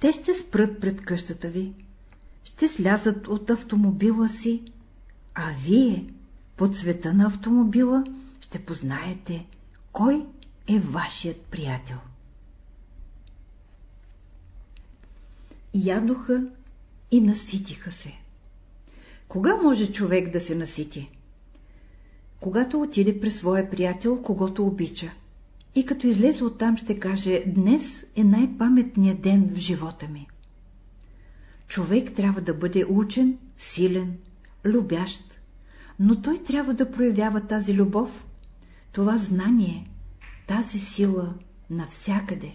Те ще спрат пред къщата ви, ще слязат от автомобила си, а вие по цвета на автомобила ще познаете кой е вашият приятел. Ядоха и наситиха се. Кога може човек да се насити? Когато отиде при своя приятел, когато обича. И като излезе оттам ще каже, днес е най-паметният ден в живота ми. Човек трябва да бъде учен, силен, любящ, но той трябва да проявява тази любов, това знание, тази сила навсякъде.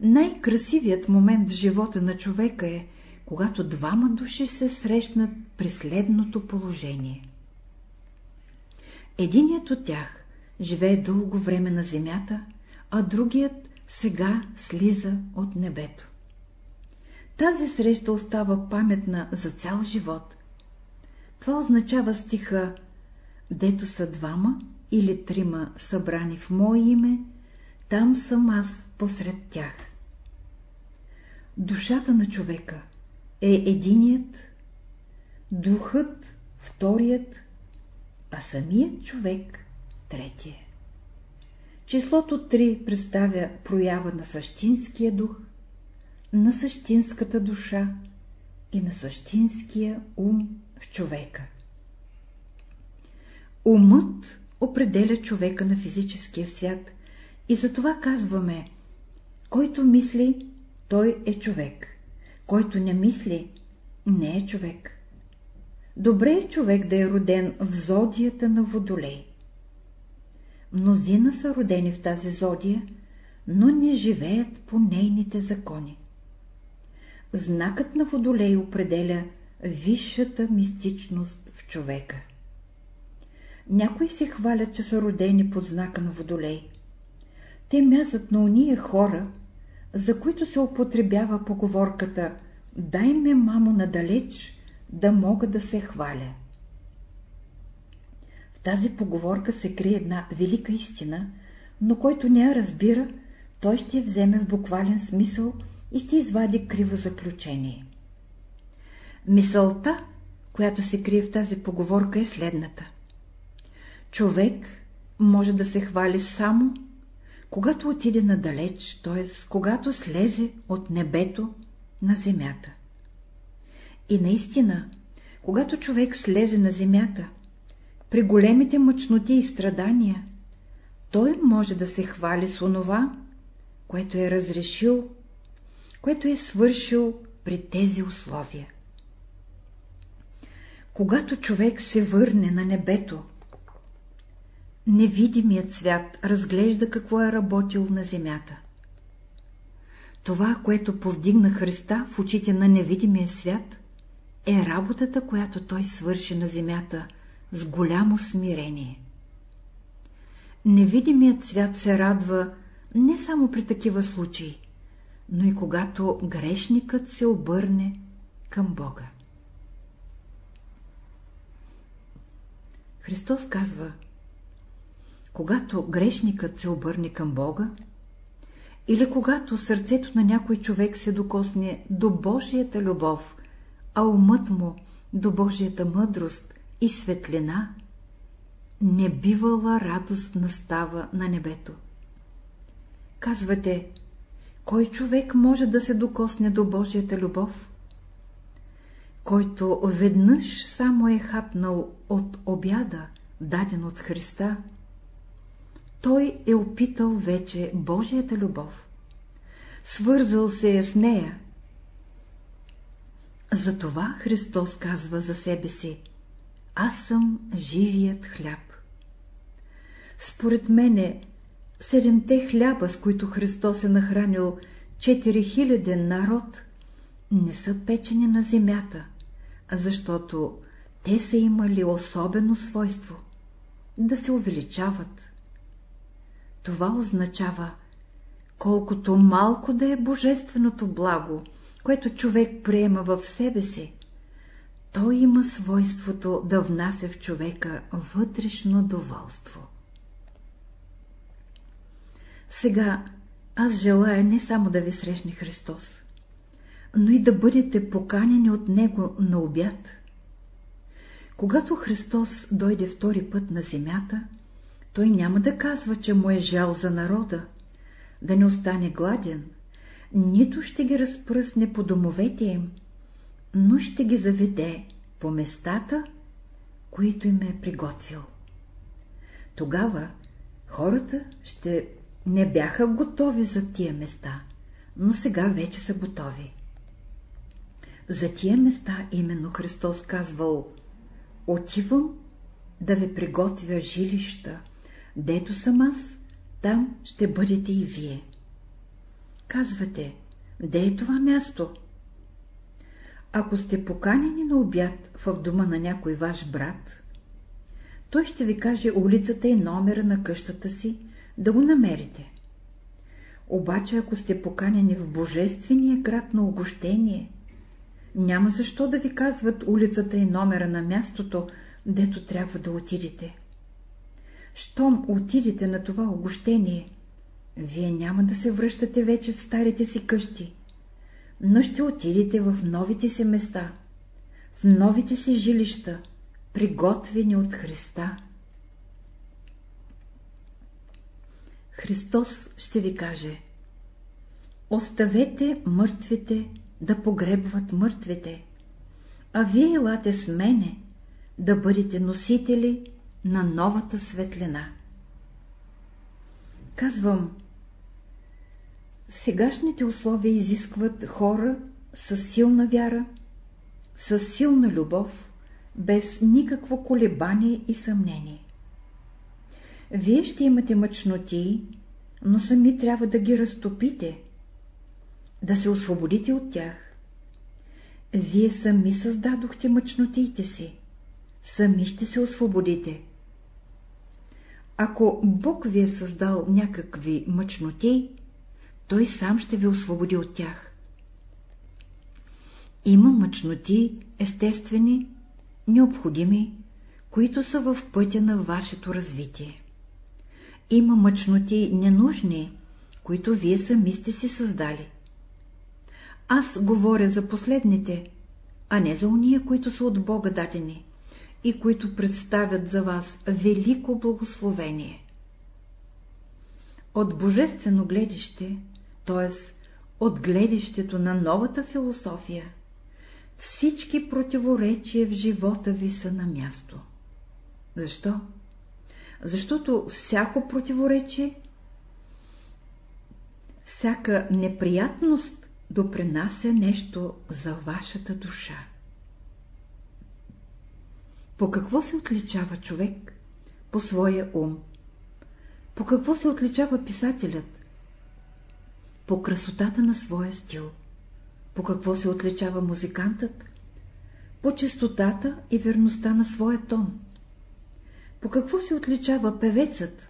Най-красивият момент в живота на човека е, когато двама души се срещнат при следното положение. Единият от тях живее дълго време на земята, а другият сега слиза от небето. Тази среща остава паметна за цял живот. Това означава стиха «Дето са двама или трима събрани в мое име, там съм аз посред тях». Душата на човека е единият, духът вторият, а самият човек третия. Числото 3 представя проява на същинския дух, на същинската душа и на същинския ум човека. Умът определя човека на физическия свят и затова казваме, който мисли, той е човек, който не мисли, не е човек. Добре е човек да е роден в зодията на Водолей. Мнозина са родени в тази зодия, но не живеят по нейните закони. Знакът на Водолей определя висшата мистичност в човека. Някои се хвалят, че са родени под знака на Водолей. Те мязат на уния хора, за които се употребява поговорката «Дай ме, мамо, надалеч, да мога да се хваля». В тази поговорка се крие една велика истина, но който не я разбира, той ще я вземе в буквален смисъл и ще извади криво заключение. Мисълта, която се крие в тази поговорка е следната. Човек може да се хвали само, когато отиде надалеч, т.е. когато слезе от небето на земята. И наистина, когато човек слезе на земята, при големите мъчноти и страдания, той може да се хвали с онова, което е разрешил, което е свършил при тези условия. Когато човек се върне на небето, невидимият свят разглежда какво е работил на земята. Това, което повдигна Христа в очите на невидимия свят, е работата, която той свърши на земята с голямо смирение. Невидимият свят се радва не само при такива случаи, но и когато грешникът се обърне към Бога. Христос казва, когато грешникът се обърне към Бога, или когато сърцето на някой човек се докосне до Божията любов, а умът му до Божията мъдрост и светлина, не бивала радост настава на небето. Казвате, кой човек може да се докосне до Божията любов? Който веднъж само е хапнал от обяда, даден от Христа, той е опитал вече Божията любов. Свързал се е с нея. Затова Христос казва за себе си Аз съм живият хляб. Според мене, седемте хляба, с които Христос е нахранил 4000 народ, не са печени на земята, защото те са имали особено свойство – да се увеличават. Това означава, колкото малко да е божественото благо, което човек приема в себе си, той има свойството да внася в човека вътрешно доволство. Сега аз желая не само да ви срещне Христос, но и да бъдете поканени от Него на обяд. Когато Христос дойде втори път на земята, той няма да казва, че му е жал за народа, да не остане гладен, нито ще ги разпръсне по домовете им, но ще ги заведе по местата, които им е приготвил. Тогава хората ще не бяха готови за тия места, но сега вече са готови. За тия места именно Христос казвал «Отивам да ви приготвя жилища, Дето съм аз, там ще бъдете и вие. Казвате, де е това място? Ако сте поканени на обяд в дома на някой ваш брат, той ще ви каже улицата и номера на къщата си, да го намерите. Обаче, ако сте поканени в Божествения град на огощение, няма защо да ви казват улицата и номера на мястото, дето трябва да отидете щом отидете на това огощение, вие няма да се връщате вече в старите си къщи, но ще отидете в новите си места, в новите си жилища, приготвени от Христа. Христос ще ви каже Оставете мъртвите да погребват мъртвите, а вие елате с мене да бъдете носители на новата светлина. Казвам, сегашните условия изискват хора с силна вяра, с силна любов, без никакво колебание и съмнение. Вие ще имате мъчноти, но сами трябва да ги разтопите, да се освободите от тях. Вие сами създадохте мъчнотиите си, сами ще се освободите. Ако Бог ви е създал някакви мъчноти, Той сам ще ви освободи от тях. Има мъчноти, естествени, необходими, които са в пътя на вашето развитие. Има мъчноти ненужни, които вие сами сте си създали. Аз говоря за последните, а не за уния, които са от Бога дадени и които представят за вас велико благословение. От божествено гледище, т.е. от гледището на новата философия, всички противоречия в живота ви са на място. Защо? Защото всяко противоречие, всяка неприятност допринася нещо за вашата душа. По какво се отличава човек? По своя ум. По какво се отличава писателят? По красотата на своя стил. По какво се отличава музикантът? По чистотата и верността на своя тон. По какво се отличава певецът?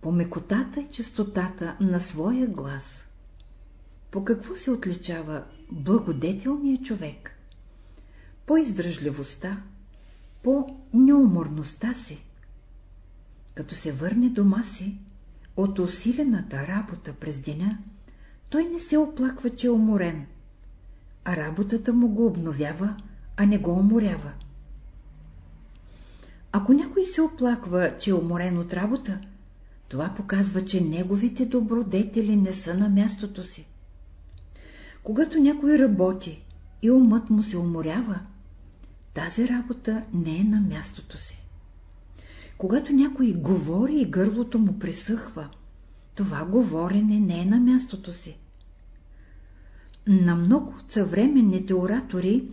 По мекотата и чистотата на своя глас. По какво се отличава благодетелният човек? По издръжливостта, по неуморността си. Като се върне дома си, от усилената работа през деня, той не се оплаква, че е уморен, а работата му го обновява, а не го уморява. Ако някой се оплаква, че е уморен от работа, това показва, че неговите добродетели не са на мястото си. Когато някой работи и умът му се уморява, тази работа не е на мястото си. Когато някой говори и гърлото му пресъхва, това говорене не е на мястото си. На много съвременните оратори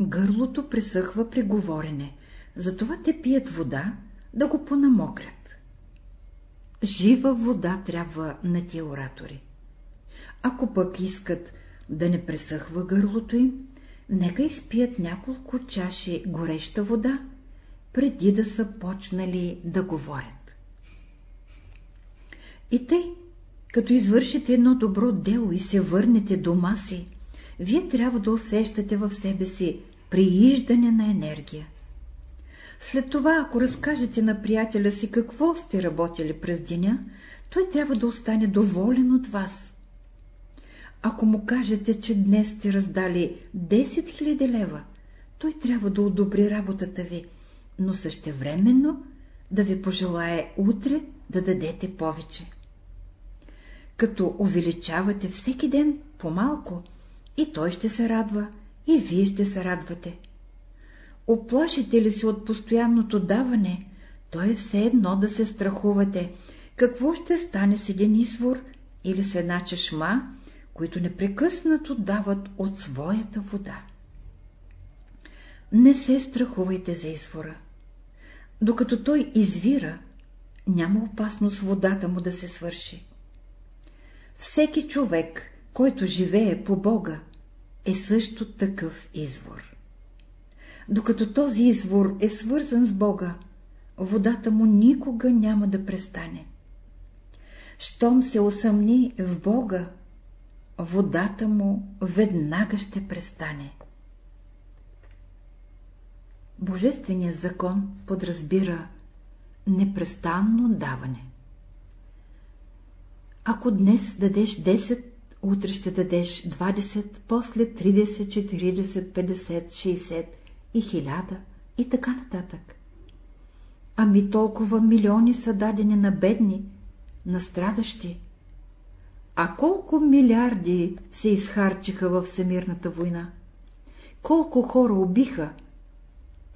гърлото пресъхва при говорене, затова те пият вода да го понамокрят. Жива вода трябва на тия оратори. Ако пък искат да не пресъхва гърлото им, нека изпият няколко чаши гореща вода, преди да са почнали да говорят. И тъй, като извършите едно добро дело и се върнете дома си, вие трябва да усещате в себе си прииждане на енергия. След това, ако разкажете на приятеля си какво сте работили през деня, той трябва да остане доволен от вас. Ако му кажете, че днес сте раздали 10 000 лева, той трябва да одобри работата ви, но същевременно да ви пожелае утре да дадете повече. Като увеличавате всеки ден по-малко, и той ще се радва, и вие ще се радвате. Оплашите ли се от постоянното даване, то е все едно да се страхувате, какво ще стане с един извор или с една чешма, които непрекъснато дават от своята вода. Не се страхувайте за извора. Докато той извира, няма опасност водата му да се свърши. Всеки човек, който живее по Бога, е също такъв извор. Докато този извор е свързан с Бога, водата му никога няма да престане. Щом се усъмни в Бога, водата му веднага ще престане. Божественият закон подразбира непрестанно даване. Ако днес дадеш 10, утре ще дадеш 20, после 30, 40, 50, 60 и 1000 и така нататък. Ами толкова милиони са дадени на бедни, на страдащи. А колко милиарди се изхарчиха в всемирната война? Колко хора убиха,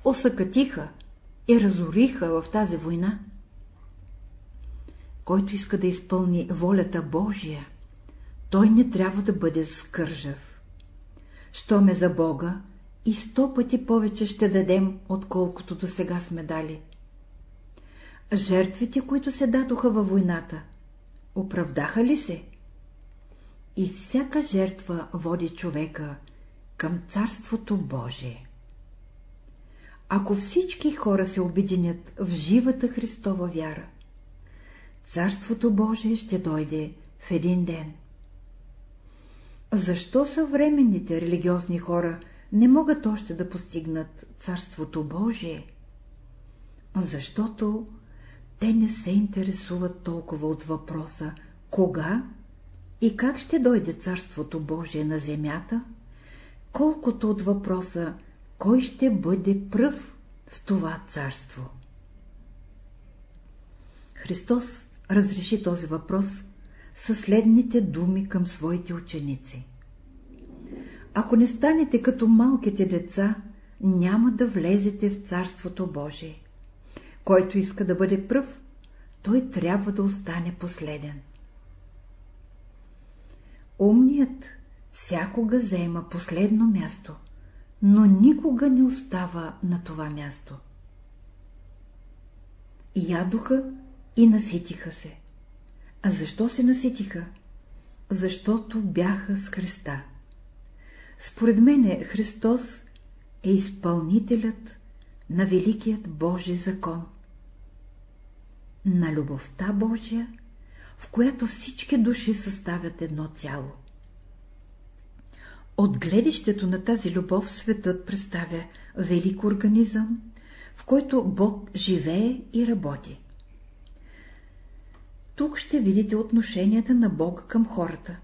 осъкатиха и разориха в тази война? Който иска да изпълни волята Божия, той не трябва да бъде скържав. Що ме за Бога, и сто пъти повече ще дадем, отколкото до сега сме дали. Жертвите, които се дадоха във войната, оправдаха ли се? И всяка жертва води човека към Царството Божие. Ако всички хора се обединят в живата Христова вяра, Царството Божие ще дойде в един ден. Защо съвременните религиозни хора не могат още да постигнат Царството Божие? Защото те не се интересуват толкова от въпроса кога и как ще дойде Царството Божие на земята, колкото от въпроса кой ще бъде пръв в това царство. Христос разреши този въпрос със следните думи към своите ученици. Ако не станете като малките деца, няма да влезете в Царството Божие. Който иска да бъде пръв, той трябва да остане последен. Умният всякога заема последно място, но никога не остава на това място. Ядоха и наситиха се. А защо се наситиха? Защото бяха с Христа. Според мене Христос е изпълнителят на великият Божи закон. На любовта Божия, в която всички души съставят едно цяло. От гледището на тази любов светът представя велик организъм, в който Бог живее и работи. Тук ще видите отношенията на Бог към хората.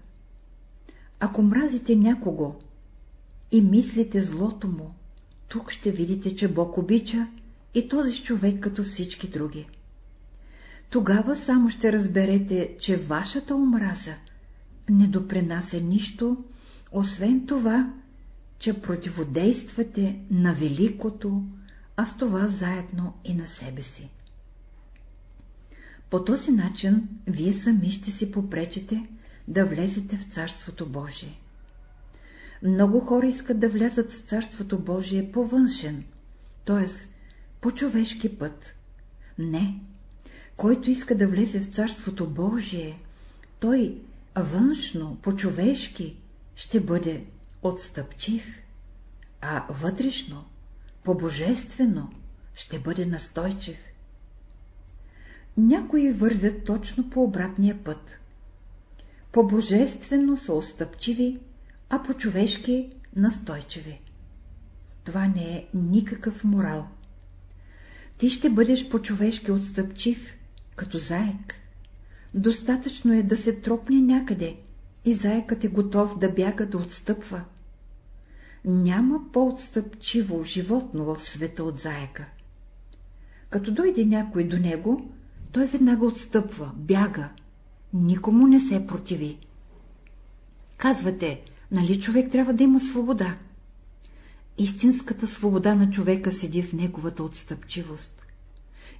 Ако мразите някого и мислите злото му, тук ще видите, че Бог обича и този човек като всички други. Тогава само ще разберете, че вашата омраза не допринася нищо, освен това, че противодействате на великото, а с това заедно и на себе си. По този начин вие сами ще си попречите да влезете в Царството Божие. Много хора искат да влязат в Царството Божие по външен, т.е. по човешки път. Не, който иска да влезе в Царството Божие, той външно, по-човешки, ще бъде отстъпчив, а вътрешно, по-божествено, ще бъде настойчив. Някои вървят точно по обратния път. По-божествено са отстъпчиви, а по-човешки настойчиви. Това не е никакъв морал. Ти ще бъдеш по-човешки отстъпчив, като заек. Достатъчно е да се тропне някъде и заекът е готов да бяга да отстъпва. Няма по-отстъпчиво животно в света от заека. Като дойде някой до него, той веднага отстъпва, бяга, никому не се противи. Казвате, нали човек трябва да има свобода? Истинската свобода на човека седи в неговата отстъпчивост.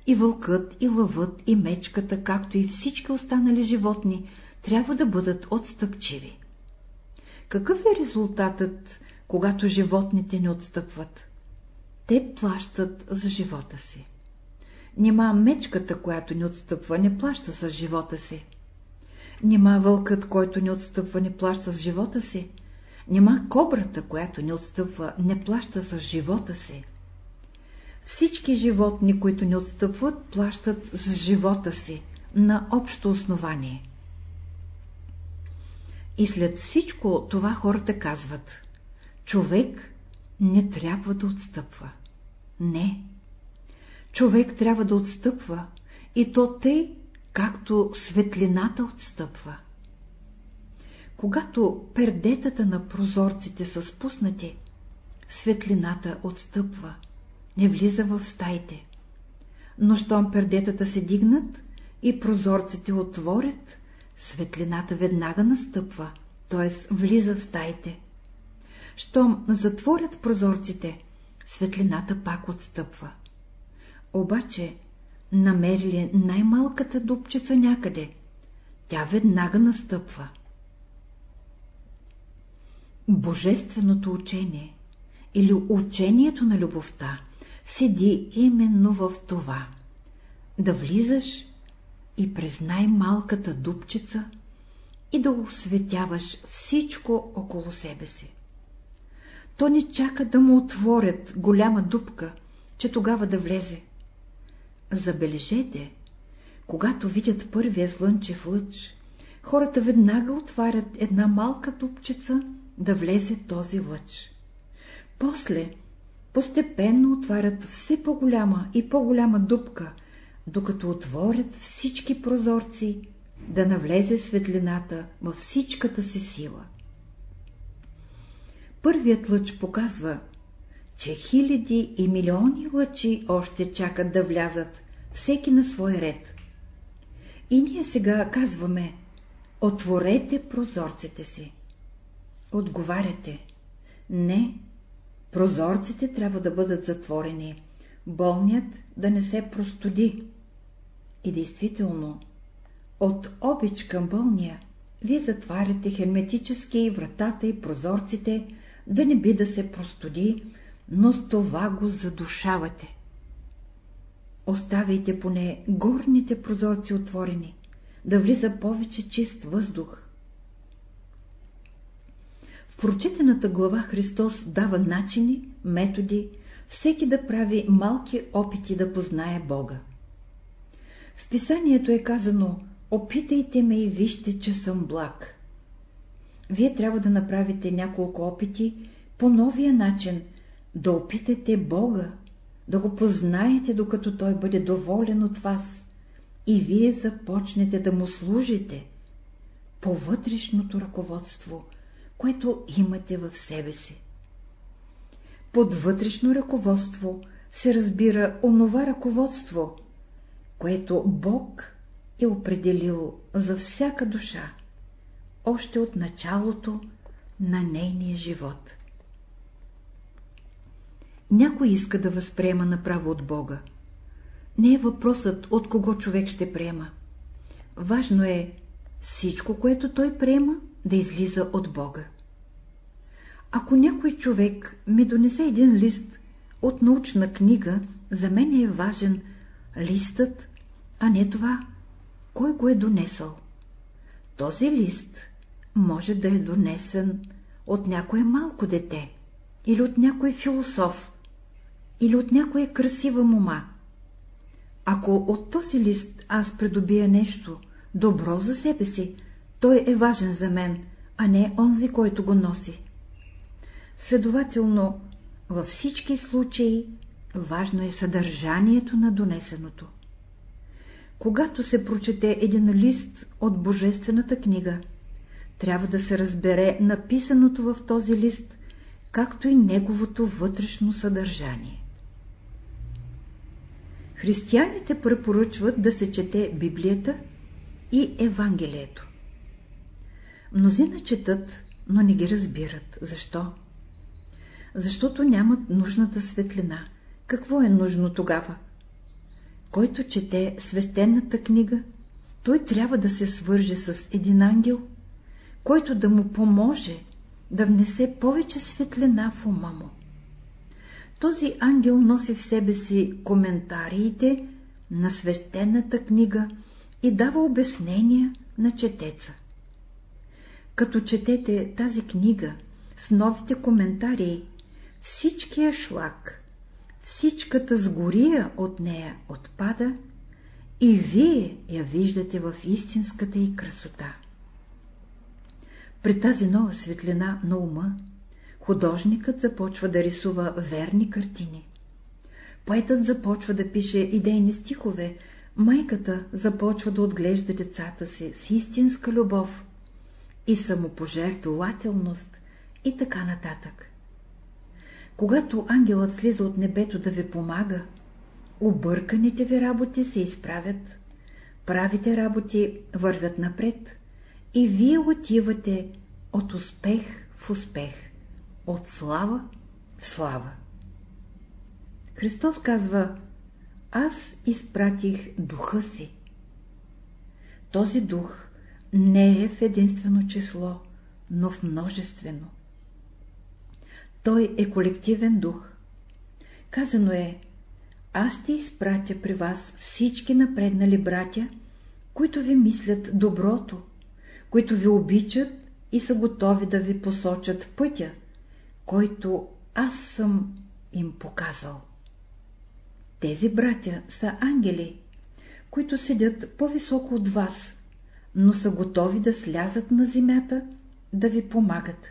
И вълкът, и лъвът, и мечката, както и всички останали животни, трябва да бъдат отстъпчиви. Какъв е резултатът, когато животните не отстъпват? Те плащат за живота си. Нима мечката, която не отстъпва, не плаща с живота си. Нима вълкът, който не отстъпва, не плаща с живота си. Нима кобрата, която не отстъпва, не плаща с живота си. Всички животни, които не отстъпват, плащат с живота си, на общо основание. И след всичко това хората казват – човек не трябва да отстъпва. Не. Човек трябва да отстъпва, и то тъй, както светлината отстъпва. Когато пердетата на прозорците са спуснати, светлината отстъпва, не влиза в стаите. Но щом пердетата се дигнат и прозорците отворят, светлината веднага настъпва, т.е. влиза в стаите. Щом затворят прозорците, светлината пак отстъпва. Обаче, намерили най-малката дупчица някъде, тя веднага настъпва. Божественото учение или учението на любовта седи именно в това – да влизаш и през най-малката дупчица и да осветяваш всичко около себе си. То не чака да му отворят голяма дупка, че тогава да влезе. Забележете, когато видят първия слънчев лъч, хората веднага отварят една малка дупчица да влезе този лъч. После постепенно отварят все по-голяма и по-голяма дупка, докато отворят всички прозорци, да навлезе светлината във всичката си сила. Първият лъч показва, че хиляди и милиони лъчи още чакат да влязат, всеки на свой ред. И ние сега казваме, отворете прозорците си. Отговаряте, не, прозорците трябва да бъдат затворени, болният да не се простуди. И действително, от обич към болния, вие затваряте херметически вратата и прозорците, да не би да се простуди, но с това го задушавате. Оставяйте поне горните прозорци отворени, да влиза повече чист въздух. Прочетената глава Христос дава начини, методи, всеки да прави малки опити да познае Бога. В писанието е казано «Опитайте ме и вижте, че съм благ». Вие трябва да направите няколко опити по новия начин, да опитате Бога, да го познаете, докато Той бъде доволен от вас и вие започнете да му служите по вътрешното ръководство, което имате в себе си. Под вътрешно ръководство се разбира онова ръководство, което Бог е определил за всяка душа, още от началото на нейния живот. Някой иска да възприема направо от Бога. Не е въпросът от кого човек ще приема. Важно е всичко, което той приема, да излиза от Бога. Ако някой човек ми донесе един лист от научна книга, за мен е важен листът, а не това, кой го е донесъл. Този лист може да е донесен от някое малко дете, или от някой философ, или от някоя красива мома. Ако от този лист аз придобия нещо добро за себе си, той е важен за мен, а не онзи, който го носи. Следователно, във всички случаи важно е съдържанието на донесеното. Когато се прочете един лист от Божествената книга, трябва да се разбере написаното в този лист, както и неговото вътрешно съдържание. Християните препоръчват да се чете Библията и Евангелието. Мнозина четат, но не ги разбират. Защо? Защото нямат нужната светлина. Какво е нужно тогава? Който чете свещената книга, той трябва да се свърже с един ангел, който да му поможе да внесе повече светлина в ума му. Този ангел носи в себе си коментариите на свещената книга и дава обяснения на четеца. Като четете тази книга с новите коментари, всичкия шлак, всичката сгория от нея отпада и вие я виждате в истинската й красота. При тази нова светлина на ума, художникът започва да рисува верни картини. Поетът започва да пише идейни стихове, майката започва да отглежда децата си с истинска любов и самопожертвователност и така нататък. Когато ангелът слиза от небето да ви помага, обърканите ви работи се изправят, правите работи вървят напред и вие отивате от успех в успех, от слава в слава. Христос казва, аз изпратих духа си. Този дух не е в единствено число, но в множествено. Той е колективен дух. Казано е, аз ще изпратя при вас всички напреднали братя, които ви мислят доброто, които ви обичат и са готови да ви посочат пътя, който аз съм им показал. Тези братя са ангели, които седят по-високо от вас, но са готови да слязат на земята, да ви помагат.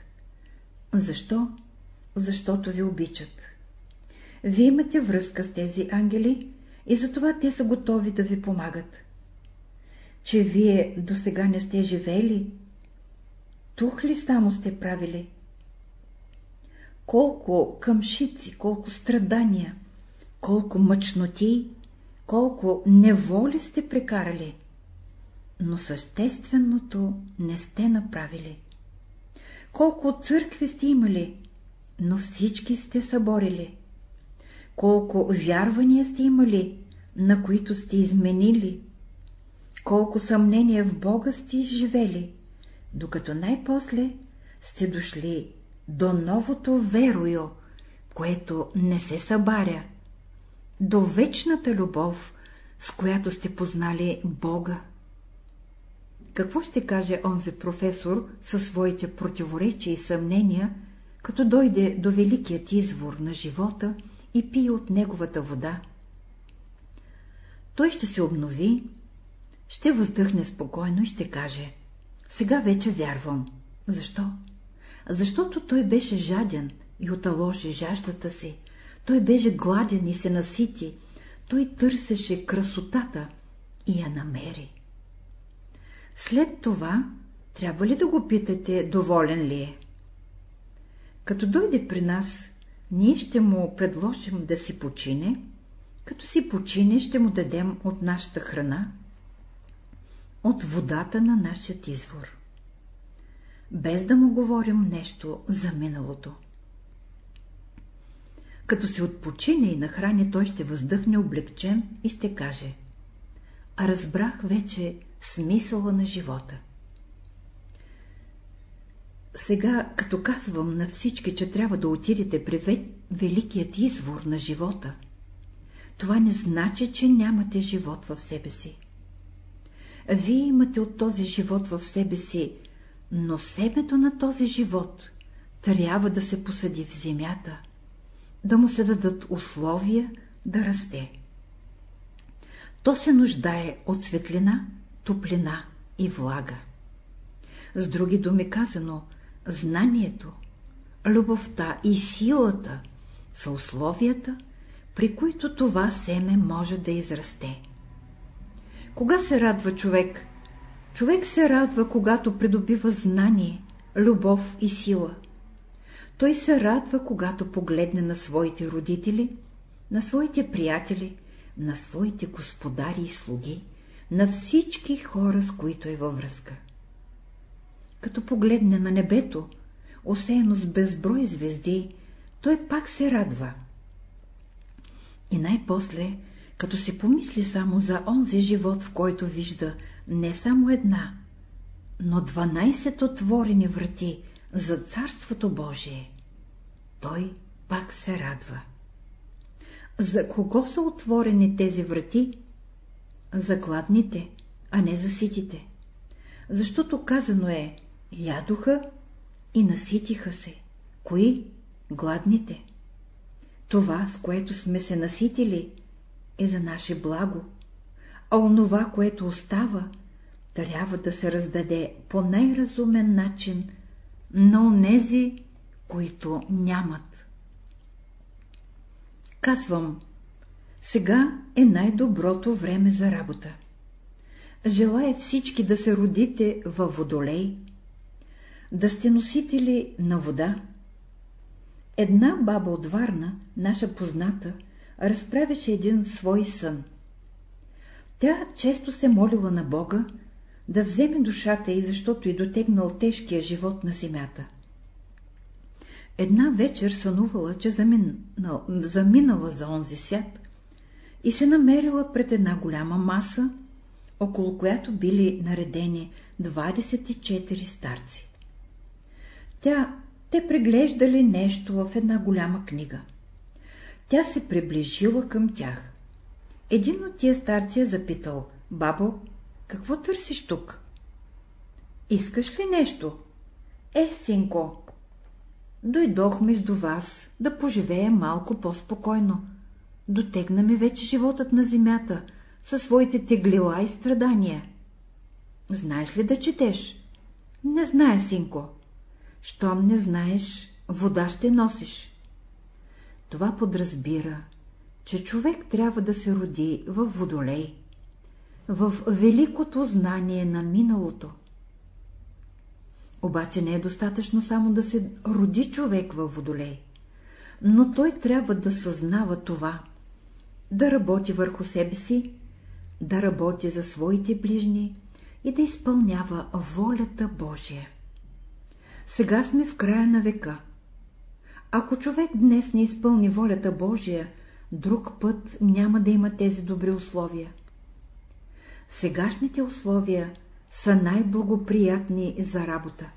Защо? Защото ви обичат. Вие имате връзка с тези ангели и затова те са готови да ви помагат. Че вие до сега не сте живели, тух ли само сте правили? Колко къмшици, колко страдания, колко мъчноти, колко неволи сте прекарали, но същественото не сте направили. Колко църкви сте имали, но всички сте съборили. колко вярвания сте имали, на които сте изменили, колко съмнения в Бога сте изживели, докато най-после сте дошли до новото верою, което не се събаря, до вечната любов, с която сте познали Бога. Какво ще каже онзи професор със своите противоречия и съмнения, като дойде до великият извор на живота и пие от неговата вода? Той ще се обнови, ще въздъхне спокойно и ще каже — сега вече вярвам. Защо? Защото той беше жаден и оталожи жаждата си, той беше гладен и се насити, той търсеше красотата и я намери. След това трябва ли да го питате, доволен ли е? Като дойде при нас, ние ще му предложим да си почине, като си почине ще му дадем от нашата храна, от водата на нашия извор, без да му говорим нещо за миналото. Като се отпочине и нахрани, той ще въздъхне облегчен и ще каже А разбрах вече смисъла на живота. Сега, като казвам на всички, че трябва да отидете при великият извор на живота, това не значи, че нямате живот в себе си. Вие имате от този живот в себе си, но семето на този живот трябва да се посади в земята, да му се дадат условия да расте. То се нуждае от светлина, топлина и влага. С други думи казано, знанието, любовта и силата са условията, при които това семе може да израсте. Кога се радва човек? Човек се радва, когато придобива знание, любов и сила. Той се радва, когато погледне на своите родители, на своите приятели, на своите господари и слуги, на всички хора, с които е във връзка. Като погледне на небето, осеяно с безброй звезди, той пак се радва. И най-после, като се помисли само за онзи живот, в който вижда не само една, но 12 отворени врати за Царството Божие, той пак се радва. За кого са отворени тези врати? За гладните, а не за ситите. Защото казано е, ядоха и наситиха се. Кои? Гладните. Това, с което сме се наситили, е за наше благо, а онова, което остава, трябва да се раздаде по най-разумен начин на онези, които нямат. Казвам, сега е най-доброто време за работа. Желая всички да се родите във водолей, да сте носители на вода. Една баба от Варна, наша позната, разправяше един свой сън. Тя често се молила на Бога да вземе душата й, защото и дотегнал тежкия живот на земята. Една вечер сънувала, че заминала, заминала за онзи свят и се намерила пред една голяма маса, около която били наредени 24 старци. Тя, те преглеждали нещо в една голяма книга. Тя се приближила към тях. Един от тия старци е запитал, бабо, какво търсиш тук? Искаш ли нещо? Е, синко, дойдох между вас да поживея малко по-спокойно. Дотегна ми вече животът на земята, със своите теглила и страдания. Знаеш ли да четеш? Не знае, синко. Щом не знаеш, вода ще носиш. Това подразбира, че човек трябва да се роди в водолей, в великото знание на миналото. Обаче не е достатъчно само да се роди човек във водолей, но той трябва да съзнава това, да работи върху себе си, да работи за своите ближни и да изпълнява волята Божия. Сега сме в края на века. Ако човек днес не изпълни волята Божия, друг път няма да има тези добри условия. Сегашните условия са най-благоприятни за работа.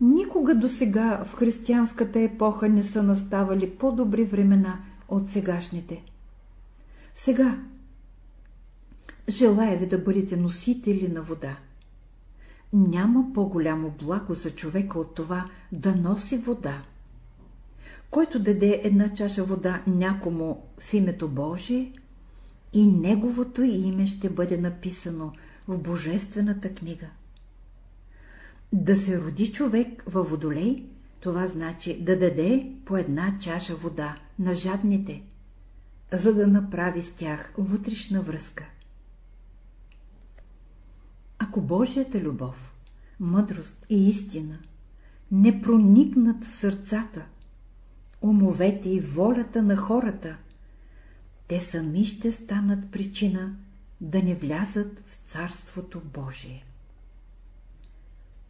Никога до сега в християнската епоха не са наставали по-добри времена от сегашните. Сега желая ви да бъдете носители на вода. Няма по-голямо благо за човека от това да носи вода. Който даде една чаша вода някому в името Божие, и неговото име ще бъде написано в Божествената книга. Да се роди човек във водолей, това значи да даде по една чаша вода на жадните, за да направи с тях вътрешна връзка. Ако Божията любов, мъдрост и истина не проникнат в сърцата, умовете и волята на хората, те сами ще станат причина да не влязат в Царството Божие.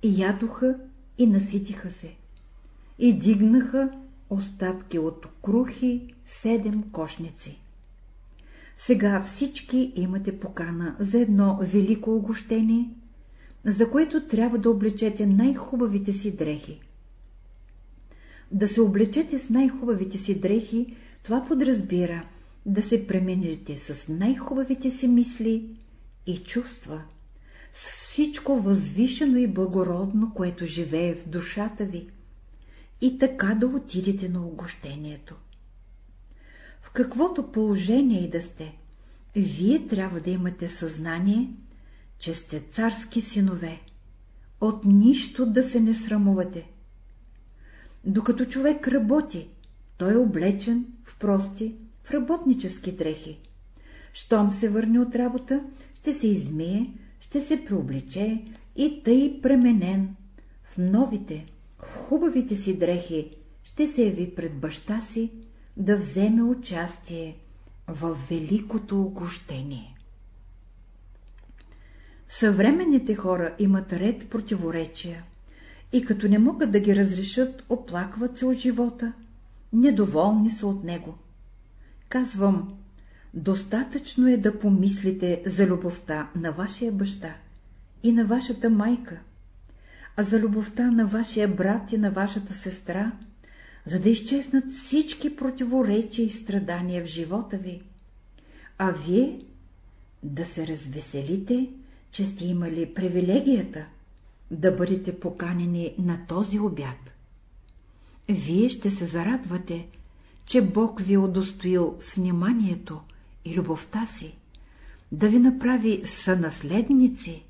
И ядоха и наситиха се, и дигнаха остатки от крухи седем кошници. Сега всички имате покана за едно велико огощение, за което трябва да облечете най-хубавите си дрехи. Да се облечете с най-хубавите си дрехи, това подразбира да се премените с най-хубавите си мисли и чувства, с всичко възвишено и благородно, което живее в душата ви, и така да отидете на огощението. Каквото положение и да сте, вие трябва да имате съзнание, че сте царски синове, от нищо да се не срамувате. Докато човек работи, той е облечен в прости, в работнически дрехи. Щом се върне от работа, ще се измие, ще се преоблече и тъй пременен в новите, в хубавите си дрехи, ще се яви пред баща си да вземе участие в великото огощение. Съвременните хора имат ред противоречия и като не могат да ги разрешат, оплакват се от живота, недоволни са от него. Казвам, достатъчно е да помислите за любовта на вашия баща и на вашата майка, а за любовта на вашия брат и на вашата сестра, за да изчезнат всички противоречия и страдания в живота ви, а вие да се развеселите, че сте имали привилегията да бъдете поканени на този обяд. Вие ще се зарадвате, че Бог ви е удостоил с вниманието и любовта си, да ви направи сънаследници,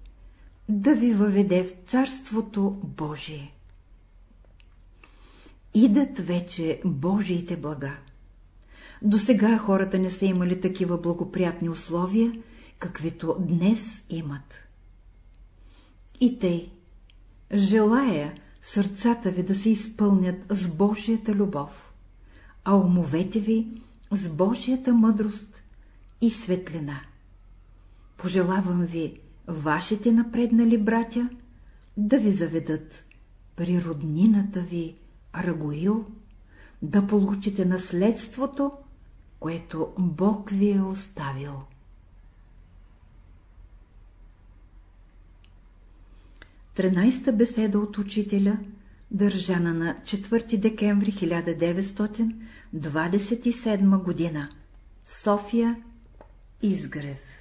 да ви въведе в Царството Божие. Идат вече Божиите блага. До сега хората не са имали такива благоприятни условия, каквито днес имат. И тъй, желая сърцата ви да се изпълнят с Божията любов а умовете ви с Божията мъдрост и светлина. Пожелавам ви, вашите напреднали братя, да ви заведат при роднината ви Рагоил, да получите наследството, което Бог ви е оставил. Тринайста беседа от учителя държана на 4 декември 1927 година. София, Изгрев